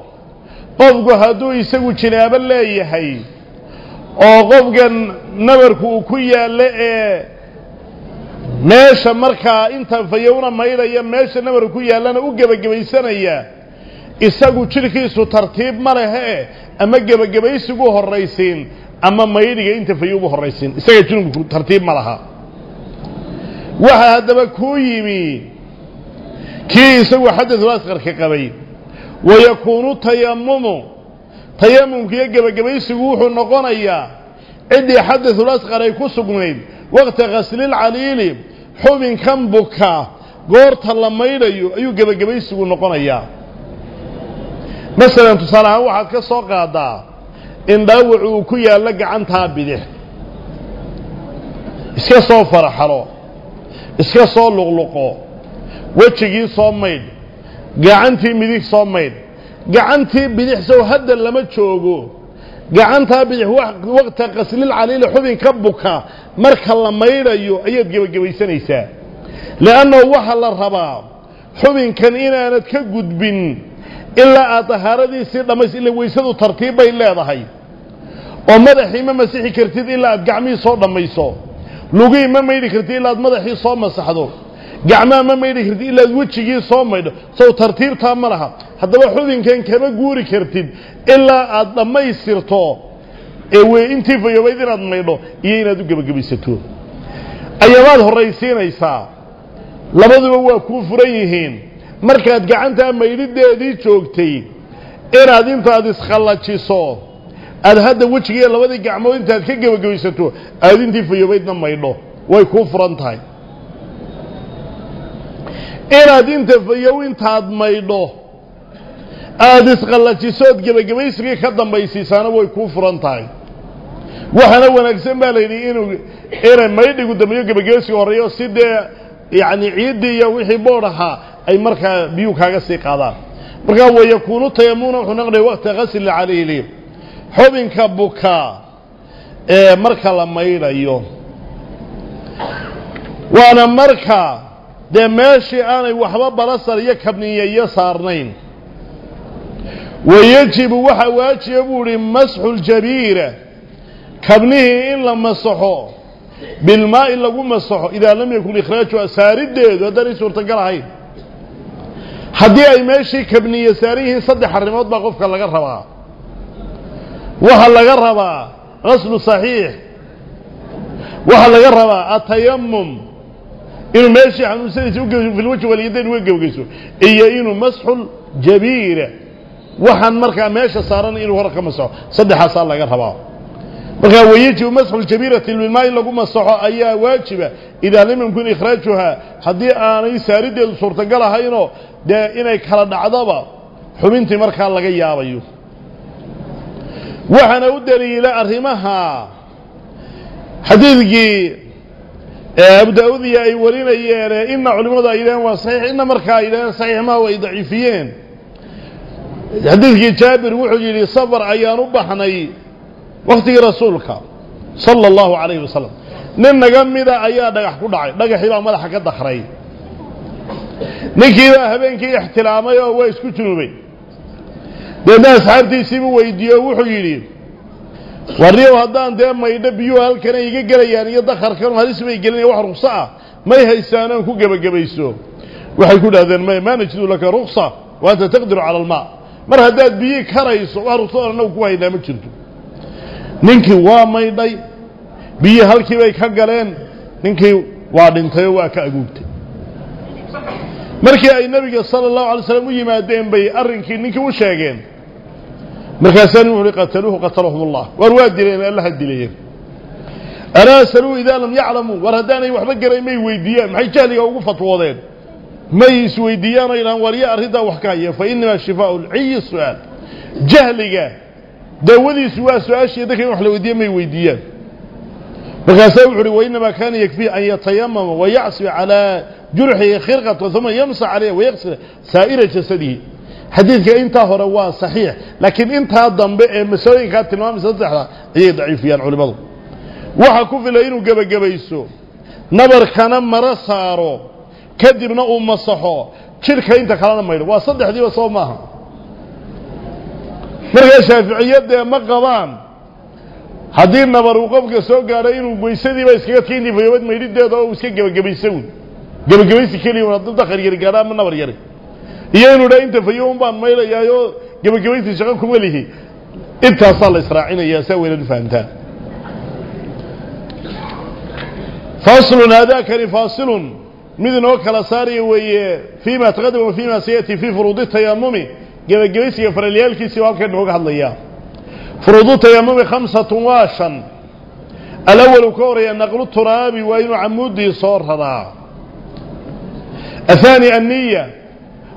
qofku hadduu isagu jinaabo leeyahay oo qofkan nabarku uu ku yaallo ee meesha markaa inta fayowna maydhaya meesha nabarku ku yaallana u gebagabaysanaya isagu jidhkiisu tartiib ma lehe ama gebagabaysigu horraysiin ama maydhiga inta fayowbu horraysiin isaga jidhku tartiib ma laha waxaa haddaba kuu yimi kii isagu xadaثul asqarka qabay wayakuunu tayamumu tayamumka iyo gebagabaysigu wuxuu noqonayaa ciddii xadaثul asqar ay ku sugnayd waqta kaslilcaliili xubinkan buka goorta la maydhayo ayuu gebagabaysigu noqonayaa masalan tusaale ahaan waxaad ka soo qaadaa in dhaawacu uu ku yaallo gacantaa bidix. Iska soo faraxalo iska soo luqluqo wejigii soo maydh gacantii midig soo maydh. Gacantii bidix sow hadda lama joogo gacantaa bidix waqta qaslilcaliili xubinka buka marka la maydhayo ayaad gebagabaysanaysaa le'annahu waxaa la rabaa xubinkan inaanad ka gudbin ilaa aad dahaaradiisii dhammays ila weysadu tartiib bay leedahay. Oo madaxii ma masixi kartid ilaa aad gacmihii soo dhammayso. Lugihii ma maydhi kartid ilaa aad madaxii soo masaxdo. Gacmaha ma maydhi kartid ilaa aad wejigii soo maydho. Sow tartiibtaa ma laha. Haddaba xubinkan kama guuri kartid ilaa aad dhammaystirto ee wey intii fayoobayd inaad maydho iyo inaad u gebagabaysato ayabaad horraysiinaysaa. Labaduba waa kuu furan yihiin. Markaad gacantaa maydhideedii joogtay inaad intaad iskhallajiso aad hadda wejigiiyo labadii gacmood intaad ka gebagabaysato aad intii fayoobaydna maydho. Way kuu furan tahay. Inaad inta fayow intaad maydho aada isqallajisood gebagabaysigii ka dambaysiisaana way kuu furan tahay. Waxaana wanaagsan baa la yidhi inuu inay maydhigu dambeeyo gebagabaysiga horreeyo si dee yacni ciiddii iyo wixii boodh ahaa ay markaa biyuu kaaga sii qaadaan. Markaa wayakuunu tayamuna wuxuu noqonaya waqta kasli calayli xubinka bukaa ee marka la maydhayo waana marka dee meeshii aanay waxba balasar iyo kabniya iyo saarnayn ويجب وحا واجب لمسح الجبيرة كبنه إلا مسحه. بالماء إلا مسحه. إذا لم يكن إخراجه سارد ودري سورة قرحي حدي أي ماشي كبني يساريه صد حرمات بقفك الله قرحبا وحا الله غسل صحيح. وحا الله قرحبا أتيمم. إنه ماشي عنه سيدي في الوجه واليدين وقف وقف إيا إنه مسح الجبيره waxaan markaa meesha saaran inuu hore ka masaxo. Saddexaasaa laga rabaa. Markaa wayajibu masxu ljabiirati bilmaa in lagu masaxo ayaa waajiba. Idaa lam yumkin ikhraajuhaa haddii aanay saarideedu suurtagal ahaynoo dee inay kala dhacdoba xubintii markaa laga yaabayo. Waxaana u daliila arrimaha. Xadiidkii abu daaudiya ay warinayeen ina culimmadu ay yidhaheen waa saxiix ina markaa ay yidhaheen saxiix maha ay daciifiyeen xadiidkii jaabir wuxuu yidhi safar ayaan u baxnay waktigii rasuulka sala allahu calayhi wasalam nin naga mida ayaa dhagax ku dhacay dhagaxii baa madaxa ka dakray ninkiibaa habeenkii ixtilaamay oo waa isku junubay deedna asxaabtiisiibuu weydiiye oo wuxuu yidhi warniyow haddaan dee maydho biyuhu halkana iga gelayaan iyo dakarkan halis bay gelinaya wax rukso ah. May haysaan oon ku gebagabayso waxay ku dhahdeen may maa najidu laka ruksa wa anta cala almaa mar haddaad biyii karayso annagu ku haynaa ma jirto. Ninkii waa maydhay biyii halkii bay ka galeen ninkii waa dhintay oo waa ka aguugtay markii ay nebiga sala allahu alay slam u yimaadeen bay arrinkii ninkii u sheegeen. Markaasaa nin wuxu uhi qataluuhu qatalahum allah waar waa dileen allaha dilayeen alaa saluu idaa lam yaclamuu war haddaanay waxba garayn may weydiiyaan maxay jahliga ugu fatwoodeen may isweydiiyaan oo yidhahaan war ya arrintaa wax ka haya fa inamaa shifaau lciyi su'aal. Jahliga daawadiisu waa su'aashii dadka in wax la weydiiya may weydiiyaan. Markaasaa wuxu uhi wainamaa kaana yakfii an yatayamama wayacsiba calaa jurxihi khirqata uma yamsa calayha wayaqsila saa'ira jasadihi. Xadiidka intaa hore waa saxiix laakiin intaa dambe ee masalooyinkaa tilmaamaysa saddexda ayay daciifiyaan culimmadu. Waxa ku fila inuu gebagabayso nabarkana maro saaro kadibna uu masaxo. Jidhka inta kalena maydho waa saddexdiiba soo maaha. Markaa shaaficiyadee ma qabaan. Haddii nabar uu qofka soo gaadho inuu weysadiiba iskaga tkayntii fayoobad maydhideeda oo uu iska gebagabaysa un gebagabaysi keliya un hadduu dakar yari gaadho ama nabar yari. Iyo inuu dha inta fayo un baan maydhayaayoo gebagabaysii shaqo kuma lihi. Intaasaa la israacinayaa saa weynan fahamtaan faslun haadaakani faasilun مذن أوكلا ساري وي فيما تقدم وفيما سيأتي في فروض التيامم جب الجويس يفر الليل كيس وأكيد نوقع الله إياه فروض التيامم خمسة واشا الأول كوري نقل التراب وين عمودي صار هذا الثاني النية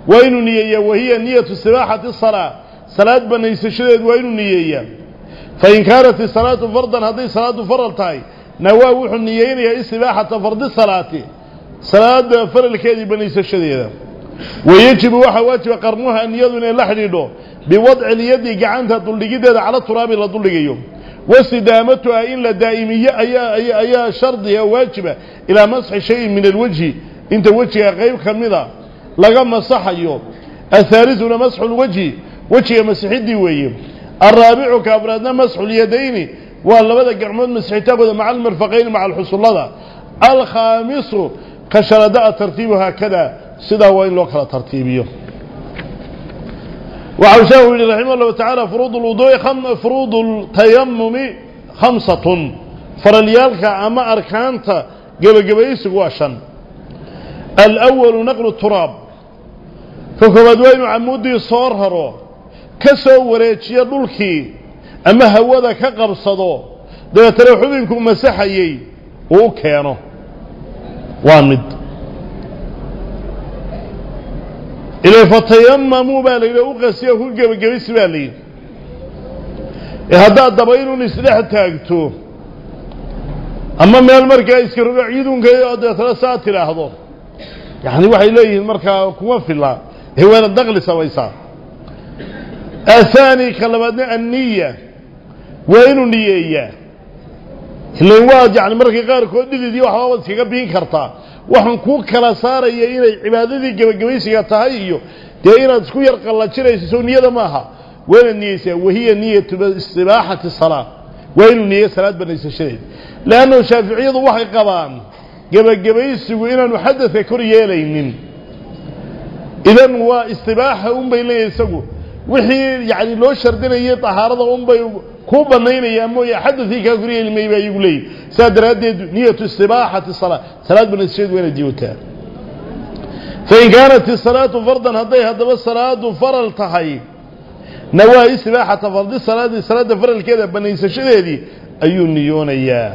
وين نية وهي نية السباحة الصلاة صلاة بني سشدد وين نية فإن كانت الصلاة فرضا هذه صلاة فرضتاي نواوح النية هي السباحة فرض الصلاة صلاة فر كذي بنيس الشديدة ويجب واحد واجب قرنها أن يذن لحده بوضع اليد جعنتها طول جدا على التراب لا طول جيوم واستدامتها إلا دائمية أي أي أي شرط هي واجبة إلى مسح شيء من الوجه. أنت وجهك غير كمدة لقمة صح اليوم الثالث مسح الوجه. وجهي مسحي ديويم الرابع كابرادنا مسح اليدين. والله بدك عمود مسحي تابد مع المرفقين مع الحصول الله الخامس كشرداء ترتيبها كذا سدا وين لوكلا ترتيبيه وعوشاه الله تعالى فروض الوضوء خم فروض التيمم خمسة. فرليالك أما أركانت قبل قبيس واشن الأول نقل التراب. فكبد وين عمودي صارهره كسو وريتشي دولكي. أما هوذا كقبصده ده ترى منكم مسحيي. وكانه waa mid. Ila fatayamamuu baa la yidhi u ku gebagabaysi baa la yidhi. Ee haddaad daba inuun isdhex taagto ama meel markaa iska rogo ciidunkayo oo dabeetana saa tidhaahdo yacni waxay leeyihiin markaa kuma fila ee daqli samaysaa. Ahaani labaadna anniya waa inuu niyeeyaa ilan waa yani markii qaarkood dhididii waxbaabaad iskaga biin kartaa waxaan kuu kala saaraya inay cibaadadii gebagabaysiga tahay iyo dee inaad isku yar qallajinayso soo niyada maaha waa inaad niyeysaa wahiya niyatu istibaaxati salaa waa inuu niyeyo salaad banaysashadeed leannu shaaficiyadu waxay qabaan gebagabaysigu inaanu xadadka kor yeelaynin. Idan waa istibaaxa unbay leeyahay isagu. Wixii yani loo shardinayay tahaarada unbay ku banaynayaan mooye xadadkii kaa kor yeeli may baa iyagu leeyihi saa niyatu istibaaxati salaa salaad banaysashadeed waa inaad jiwataa fain kaanat fardan hadday haddaba salaadu faral tahay nawaa istibaaxata fardi salaadi salaada faralkeeda banaysashadeedii ayuu niyoonayaa.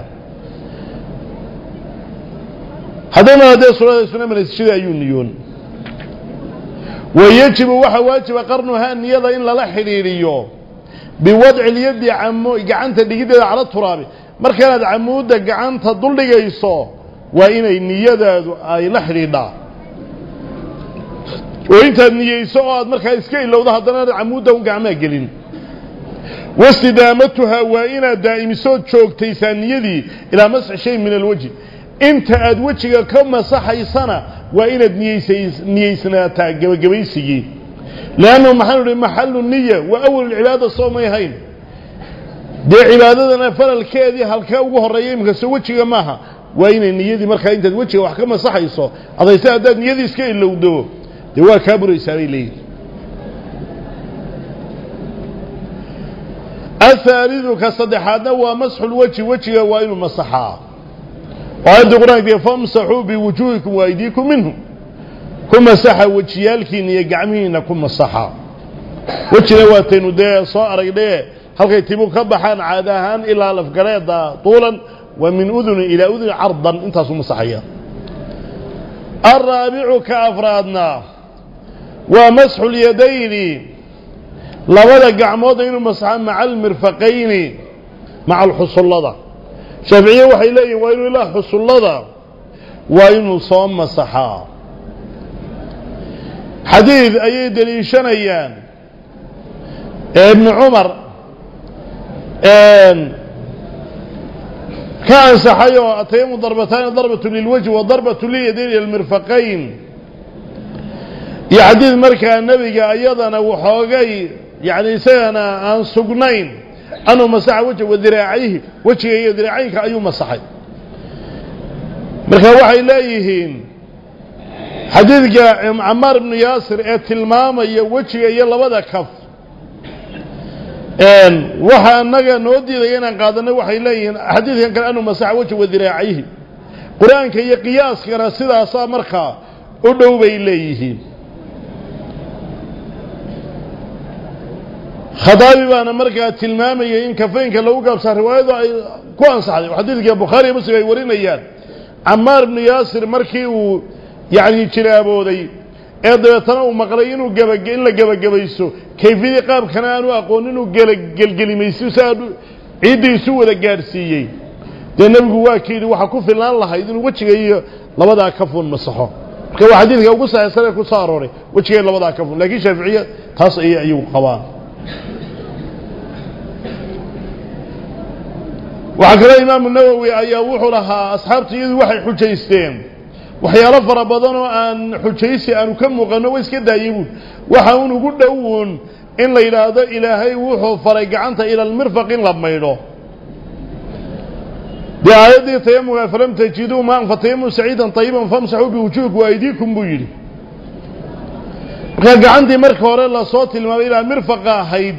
Haddayna haddee sunada suna banaysashadii ayuu niyoon. Wayajibu waxaa waajiba qarnuhaa niyada in lala xidhiidhiyo biwadci lyadi camo gacanta dhigiddeeda cala turaabi. Markaanaad camuudda gacanta duldhigayso waa inay niyadaadu ay la xidhiidhaa. Oo intaad niyeyso oo aad markaa iska ilowdo haddana camuudda un gacmaa gelin. Wastidaamatuhaa waa inaad daa'imisood joogtaysaa niyadii ilaa masxi shay min alwejhi inta aad wejiga ka masaxaysana waa inaad niyeys niyeysnaataa gebagabaysigii leannu maxaanu ihi maxalu niya waa awalulcibaada soo may hayn dee cibaadadana faralkeedii halkee ugu horreeya iminka soo wejiga maaha waa inay niyadii markaa intaad wejiga wax ka masaxayso adayse haddaad niyadii iska ilowdo dee waa kaa buraysaa bay leeyihiin ahaalidu ka saddexaadna waa masxulweji wejiga waa inuu masaxaa oo aayadda qur'aanka famsaxuu biwujuuhikum كما صحا وشيالك يا غعمينا كما صحا وجينا واتينو دي صار دي حلقي تيمو كبحان عادهان إلى الفغريدا طولا ومن اذن إلى اذن عرضا انت سوما صحيا الرابع كافرادنا ومسح اليدين لولا غعمود انو مسح مع المرفقين مع الحصلدا شبعيه وحي لي وين إلى حصلدا وين صوم مسحا xadiid ayay deliishanayaan. Ibnu cumar ka ansaxay oo atayamu darbataani darbatu lilwajhi wa darbatu lilyadayn ila almirfaqayn iyo xadiid markaa nebiga iyadana waxoogay yani isagana aan sugnayn anuu masaxa wejha wa diraacayhi wejiga iyo diraacaynka ayuu masaxay. Marka waxay leeyihiin xadiidka camaar ibnu yaasir ee tilmaamaya wejiga iyo labada kaf. Waxa anaga noo diidaya inaan qaadanay waxay leeyihiin xadiidkan kale anuu masaxa wejha wa diraacayhi qur'aanka iyo qiyaaskana sidaasaa markaa u dhow bay leeyihiin. Khadaabi baana markaa tilmaamayay in kafaynka lagu gaabsaa riwaayadu ay ku ansaxday. Xadiidka bukhaariiyo muslim ay warinayaan. Camaar ibnu yaasir markii yacni jiraabooday ee dabeetana uu maqlay inuu gabage in la gebagabayso kayfiyadii qaabkana aanu aqoon inuu gelgelimaysto si aanu ciiddii isu wada gaadhsiiyey. Dee nebigu waa ka yidhi waxaa ku filnaan lahayd inuu wejiga iyo labadaa kafuun masaxo. Marka waa xadiidka ugu saxiixsan ee ku soo arooray wejiga iyo labadaa kafuun laakiin shaaficiya taas ayay ayagu qabaan. Waxaa kaloo imaamu nawowi ayaa wuxuu lahaa asxaabtu iyadu waxay xujaysteen وحيالا ربضان وان حجيسي انو كم مغانا ويسك دايبو وحاونو قد اوون ان ليلة دا الهي وحو فرقعانتا إلى المرفقين لبميلو دي آيات دي تيمو فلم تجدو ما انفتيمو سعيدا طيبا فامسحو بوجوك وايديكم بويري قد قعانتي مركورا لصوت المرفقة هيد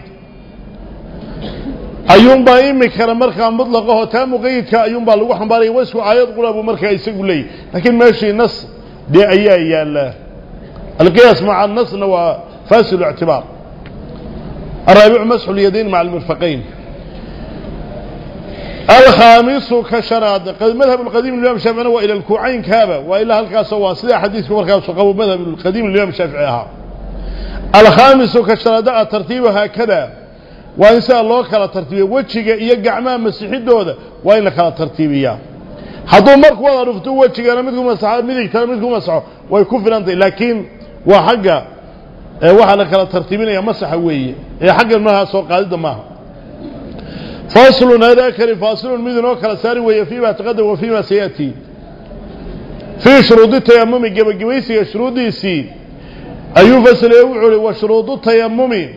ايوم با ايمي مركا مطلق مطلقه تام وقيدك ايوم با لوحن باري واسو عايض قول ابو مركا يسيق لي لكن ماشي نص دي ايا ايا الله القياس مع النص نوا فاسل اعتبار الرابع مسح اليدين مع المرفقين الخامس كشراد قد مذهب القديم اليوم شافعنا وإلى الكوعين كهابة وإلى هالكاسوا سلاح حديث كبير كاسوا قبل مذهب القديم اليوم شافعها الخامس كشراد ترتيبها كذا waa in sidaa loo kala tartiibiya wejiga iyo gacmaha masixidooda waa in la kala tartiibiyaa. Hadduu marku wada dhufto wejigana mid ku masaxo midigtana mid ku masaxo way ku filantahay laakiin waa xagga waxaa la kala tartiibinaya masaxa weeye. Ee xagga maaha soo qaadidda maaha. Faslun hadaakani faasilun mid inoo kala saari weeye fii taqadam wa fii ma fii shuruudi tayamumi gebagabaysiga shuruuddiisii ayuu faslaya wuxuu uhi wa shuruudu tayamumi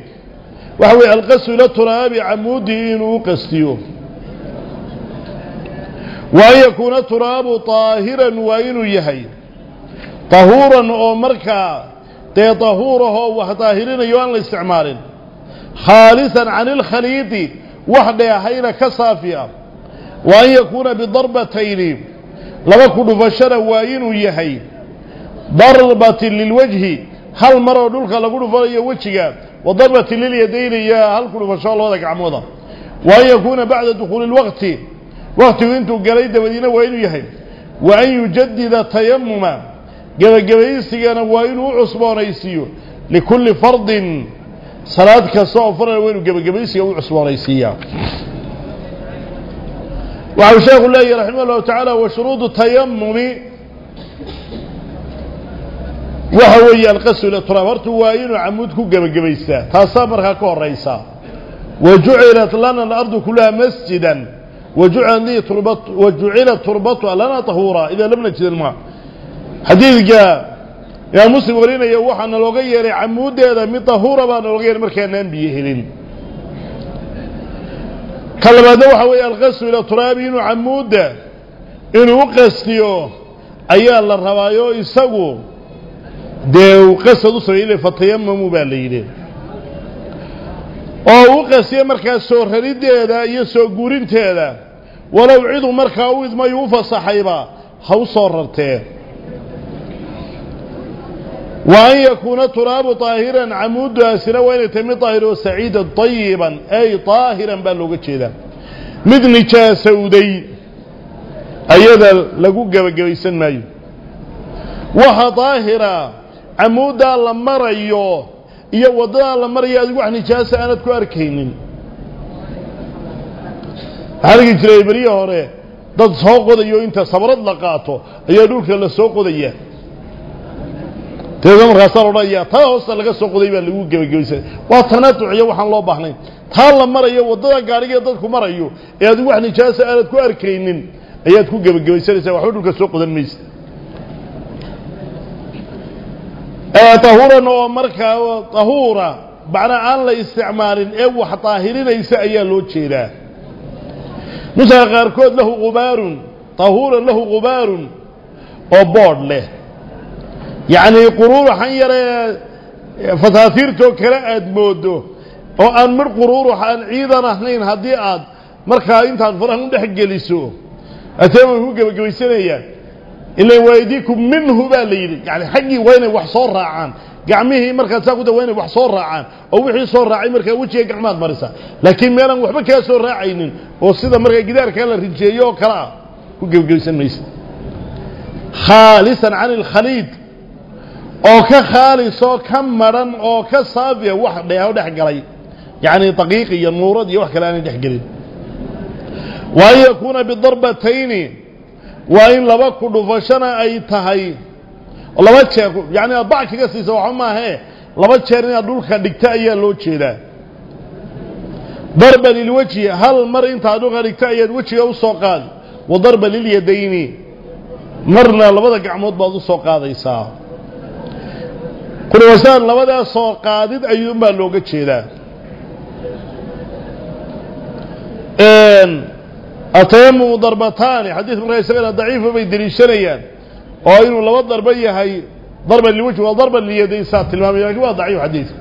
waxa weeye alqasdu ila turaabi camuudii inuu u qastiyo wa an yakuuna turaabu طaahiran waa inuu yahay طahuuran oo markaa dee طahuurahoo wax daahirinayo aan la isticmaalin khaalisan can اlkhaliidi wax dheehayna ka saafi ah wa an yakuuna bidarbatayni laba ku dhufashana waa inuu yahay darbatin lilwajhi hal maroo dhulka lagu dhufanayo wejiga وضربت لليدين يا هل كل فشاء الله ذاك عمودا وأن يكون بعد دخول الوقت. وقت وانتو قليد مدينة وإنه يهي وأن يجدد تيمما. قبل قبيستيقانا وإنه عصبان ريسيه لكل فرض صلاة كالصوم فرنا وإنه قبل قبيستيقانا عصبان ريسيه وعن شيخ الله رحمه الله تعالى وشروط تيمم waxa weeye turaab hortu waa inuu camuud ku gebagabaystaa taasaa markaa ka horaysa wa jucilat lana alardu kulaha masjidan wajucila turbatuha lana tahuura idaa lam najid ilmaa xadiidka imaam muslim warinaya waxaa nalooga yeeray camuuddeeda mid tahuura baa nalooga yeeray markaanaan biyo helin ka labaadna waxaa weeye alqasdu ila turaabi inuu camuudda inuu u qastiyo ayaa la rabaayo isagu u qastiya markaa soo rariddeeda iyo soo guurinteeda walow cidu markaa u idmayu u fasaxayba ha u soo rartee wa an yakuuna turaabu طaahiran camuuddaasina waa inay tahay mid daahir oo saciidan طayiban ay طaahiran baa looga jeedaa mid nijaasowday ayada lagu gebagabaysan maayo waxa daahira camuuddaa la marayo iyo waddadaa la maraya adigu wax nijaasa aanad ku arkaynin. Waxaa argi jiray beriye hore dad soo qodayo inta sabrad la qaato ayaa dhulka la soo qodaya. Deedna markaasaa laodhanayaa taa hoosta laga soo qoday baa lagu gebagabaysanay waa tanaaduciyo waxaan loo baahnayn taa la marayo waddada gaariga dadku marayo ee adigu wax nijaasa aanad ku arkaynin ayaad ku gebagabaysanaysaa waxba dhulka soo qodan maysa tahuuran oo markaa tahuura macnaa aan la isticmaalin ee wax daahirinaysa ayaa loo jeedaa. Nusaga qaarkood lahu qubaarun tahuuran lahu qubaarun oo boodh leh. Yacnii quruuraxan yaree fasaatiirtoo kale aada moodo oo aan midh quruurux aan ciidan ahayn haddii aad markaa intaad farahan u dhex إلا ويديكم منه بالي يعني حقي وين وحصور راعان. قعميه مركز ساقوده وين وحصور راعان. أو وحصور راعي مركز وجهي قعمات مرسا. لكن مالا وحبك يسور راعين وصيدا مركز قدار كالا رجيو كلا. وقف قلسا ميس خالصا عن الخليد. أوك خالصا كمرا أوك صافيا وحد يهو دحقري يعني طقيقي يا ينورد يوحك لاني دحقري وأن يكون بالضربتين waa in laba ku dhufashana ay tahay. Laba jeer yani aad bac kaga siisa waxa maahee laba jeer inaad dhulka dhigta ayaa loo jeedaa. Darba lilwejhi hal mar intaad dhulka dhigta ayaad wejiga u soo qaadi. Wa darba lilyadayni marna labada gacmood baad u soo qaadaysaa. Kudhufashaan labadaa soo qaadid ayuunbaa looga jeedaa atayamumu darbataani xadiis markaa isagana daciifa bay deliishanayaan oo inuu laba darba yahay darba liwajhi waa darba liyadayn saa tilmaamay laakiin waa daciif xadiidka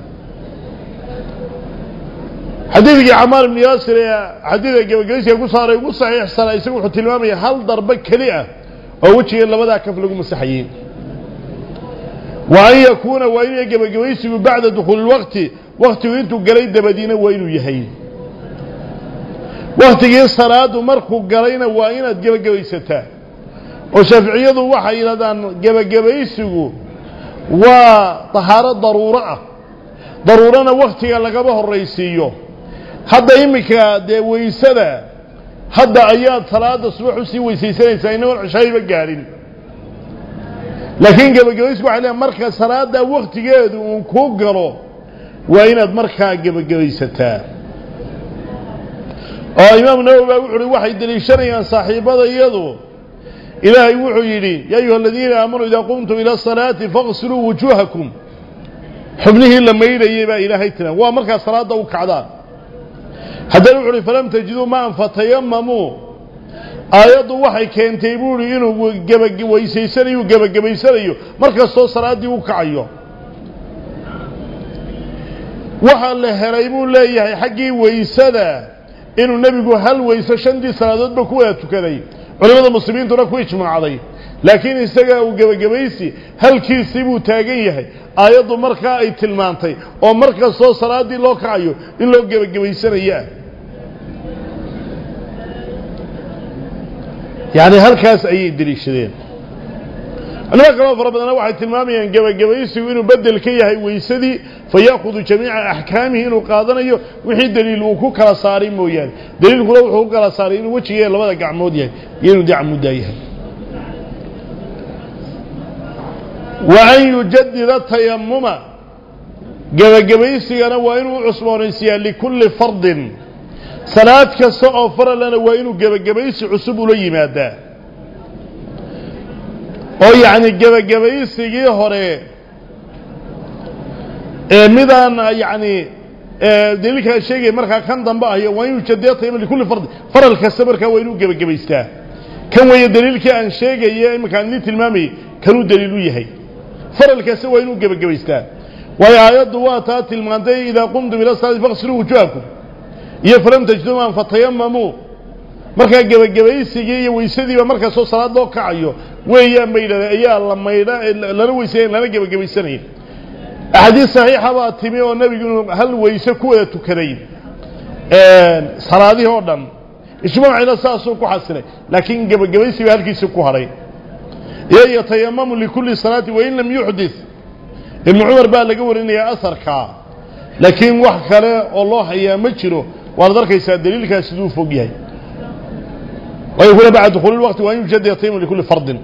xadiidkii camaar ibn yaasir ee xadiidka gebagabaysiga ku saaray ugu saxiixsanaa isagu wuxuu tilmaamaya hal darba keli ah oo wejiga labadaa kaf lagu masaxayey wa an yakuuna waa inuu gebagabaysigu bacda dukhuuli lwaqti waktigu intuu galay dabadiina waa inuu yahay waktigii salaadu markuu galayna waa inaad gebagabaysataa oo shaaficiyadu waxay yidhahdaan gebagabaysigu waa tahaaro daruuro ah. Daruurana waktiga lagama horraysiiyo. Hadda iminka dee weysada hadda ayaad salaada subax u sii weysaysanaysaa inagoon cishayba gaadhin laakiin gebagabaysku waxay leeay marka salaaddaa waktigeedu uun kuu galo waa inaad markaa gebagabaysataa oo imaam nawowi baa wuxu uhi waxay deliishanayaan saaxiibada iyadu ilaahay wuxuu yidhi yaa ayuha aladiina aamanuu idaa qumtum ila asalaati faqsiluu wujuuhakum xubnihii la maydhayay baa ilaahay tiran waa markaa salaadda u kacdaan haddana wuxu uhi falam tajiduu maan fatayamamuu aayaddu waxay keentay buu ihi inuu gebaweysaysanayo gebagabaysanayo mar kastoo salaaddii u kacayo waxaa la helay buu leeyahay xaggii weysada nebigu hal weyso shantii salaadoodba ku wada tukaday culimmada muslimiintuna ku ijmaacday laakiin isaga uu gebagabaysi halkiisii buu taagan yahay aayaddu markaa ay tilmaantay oo mar kastoo salaaddii loo kacayo in loo gebagabaysanayaa yacni halkaas ayay deliishadeen أنها قالوا ربنا واحد تلمامي أن يعني قبيسي وإنه بدل كيها ويسدي فيأخذ جميع أحكامه إنه قادنا وحي دليل وكوك على صارين مويان. دليل كله وحوك على صارين وشي لبدا قعمود يعني ينو دعم مدايها وأن يجدد التيمم. قبيسي أنا وإنه عصمانيسيا لكل فرد. صلاة كسوء فرلنا وإنه قبيسي عصب لي ماذا oo yacni gebagabaysigii hore ee midaan yacni daliilkaa sheegaya markaa kan dambe ahiyo waa inuu jadiya tayamum likulli fardin faral kasta markaa waa inuu gebagabaystaa kan weeye daliilkii aan sheegaya iminkaan idin tilmaamayay kanuu daliil u yahay faral kasta waa inuu gebagabaystaa waayo aayaddu waa taa tilmaantay idaa qumtum ila salaati faqsiluu wujuhakum iyo falam tajiduu maan fatayamamuu markaa gebagabaysigii iyo weysadiiba markastoo salaad loo kacayo maydha lana weysaya lana gebagabaysanaya axaadiis saxiixa baa timi oo nebigu inuu hal weyse ku wada tukaday salaadihii oo dhan ijmaacina saasuu ku xasilay laakiin gebagabaysi baa halkiisii ku hadhay iyo yatayamamu likulli salaati wain lam yuxdith ibnu cumar baa laga warinayaa asarkaa laakiin wax kale oo loo hayaa ma jiro waanad arkaysaa daliilkaas siduu fog yahay ويقول بعد دخول الوقت وأن يجد يتيم لكل فرد.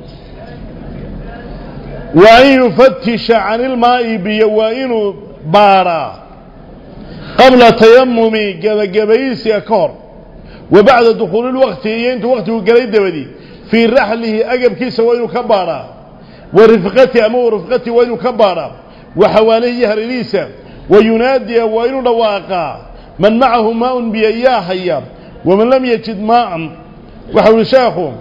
وأن يفتش عن الماء بيوائن بارا قبل تيمم جبيس يكور وبعد دخول الوقت ينت وقته قريد بدي في رحله أجب كيس وين كبارا. ورفقته أمو رفقته وين كبارا. وحواليه هرليسا وينادي وين رواقا. من معه ماء بياهيا ومن لم يجد ماء وحول شيخه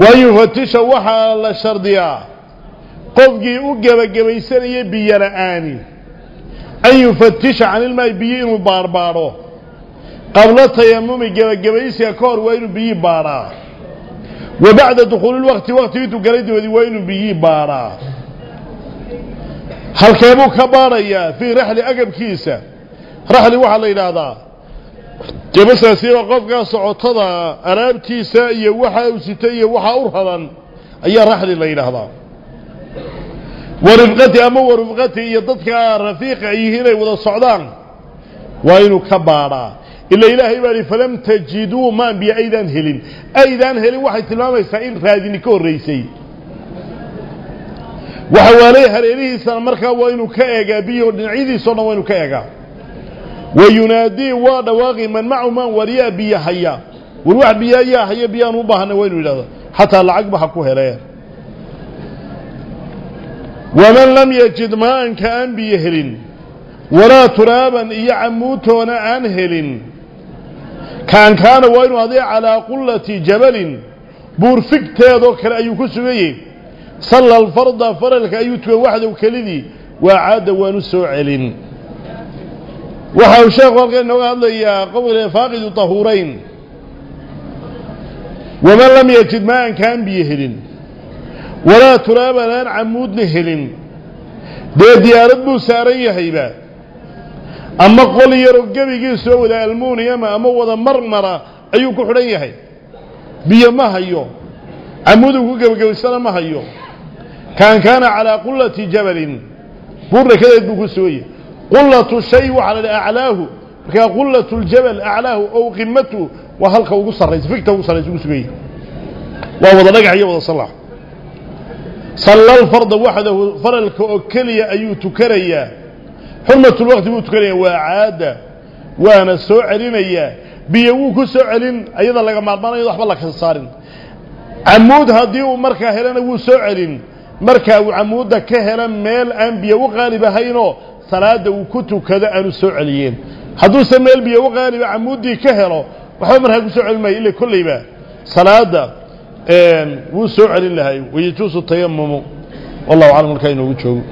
وأن يفتش وحا الشرديا قفقي أقب قبيساني بيرآني أن يفتش عن الماء بيين باربارو قبل التيمم قب قبيسي كور وين بي بارا. وبعد دخول الوقت وقت يتو قريد وين بي بارا. هل كيبو كباريا في رحل أقب كيسة؟ رحل وحا ليلة جبسا سيرا قفقا سعطادا أرابتي سائية وحا وستائية وحا أرهضا أي رحل الله إلى هذا ورفقتي أمو ورفقتي يددك رفيق أيهنا وذا سعطان وإنو كبارا. إلا إلهي بالي فلم تجدو ما بي أيضا هلين. أيضا هلين وحي تلاما يسعين رادي نكون رئيسي وحواليها رئيسي سنمركا وإنو كأيقا بيه ونعيدي سنو وإنو كأيقا. وينادي ودواقي من معه من وريا بيا حيا والواحد بيا يا حيا بيا نوبهنا وين ولا حتى العقب حكو هلين ومن لم يجد ماء كأن بيهلين ولا ترابا يعموتون عن هلين كان كان وين هذه على قلة جبل بورفكت ذوك أيوك سويه صلى الفرض فرلك أيوت وحده وكلذي وعاد ونسو علين waxa uu sheekhu halkan inooga hadlayaa qowle faaqidu tahuurayn waman lam yajid maan kaan biyo helin. Walaa turaaban aan camuudna helin. Dee diyaarad buu saaran yahayba? Ama qol yaroo gebigiisoo wada almuniyama ama wada marmara ayuu ku xidhan yahay? Biyo ma hayo. Camuudu ku gebagabaysana ma hayo. Kaan kaana calaa qullati jabalin. Buurna kadeed buu ku sugaya قلة الشيء على أعلاه قلة الجبل أعلاه أو قمته. وهلك وقصة الرئيس فكته وقصة الرئيس وقصة ووضا لقع يوضا صلى صلى الفرض وحده فرلك أكلي أيو تكريا حرمة الوقت بو تكريا. وعادة وأنا سعرين اياه بيوكو سعرين. أيضا لقى مالبان أيضا احب لك الصارين عمود هديو مركا هلان وو مركا وعمود كهلان ميل ان بيو غالب هينو. Salaada uu ku tukado aanu soo celiyeen hadduuse meel biyo u qaaliba camuuddii ka helo waxba markaa ku soo celin maayo illa kollayba salaada wuu soo celin lahay wayajuusu tayamumu wallahu aclam halkaa inoogu joogo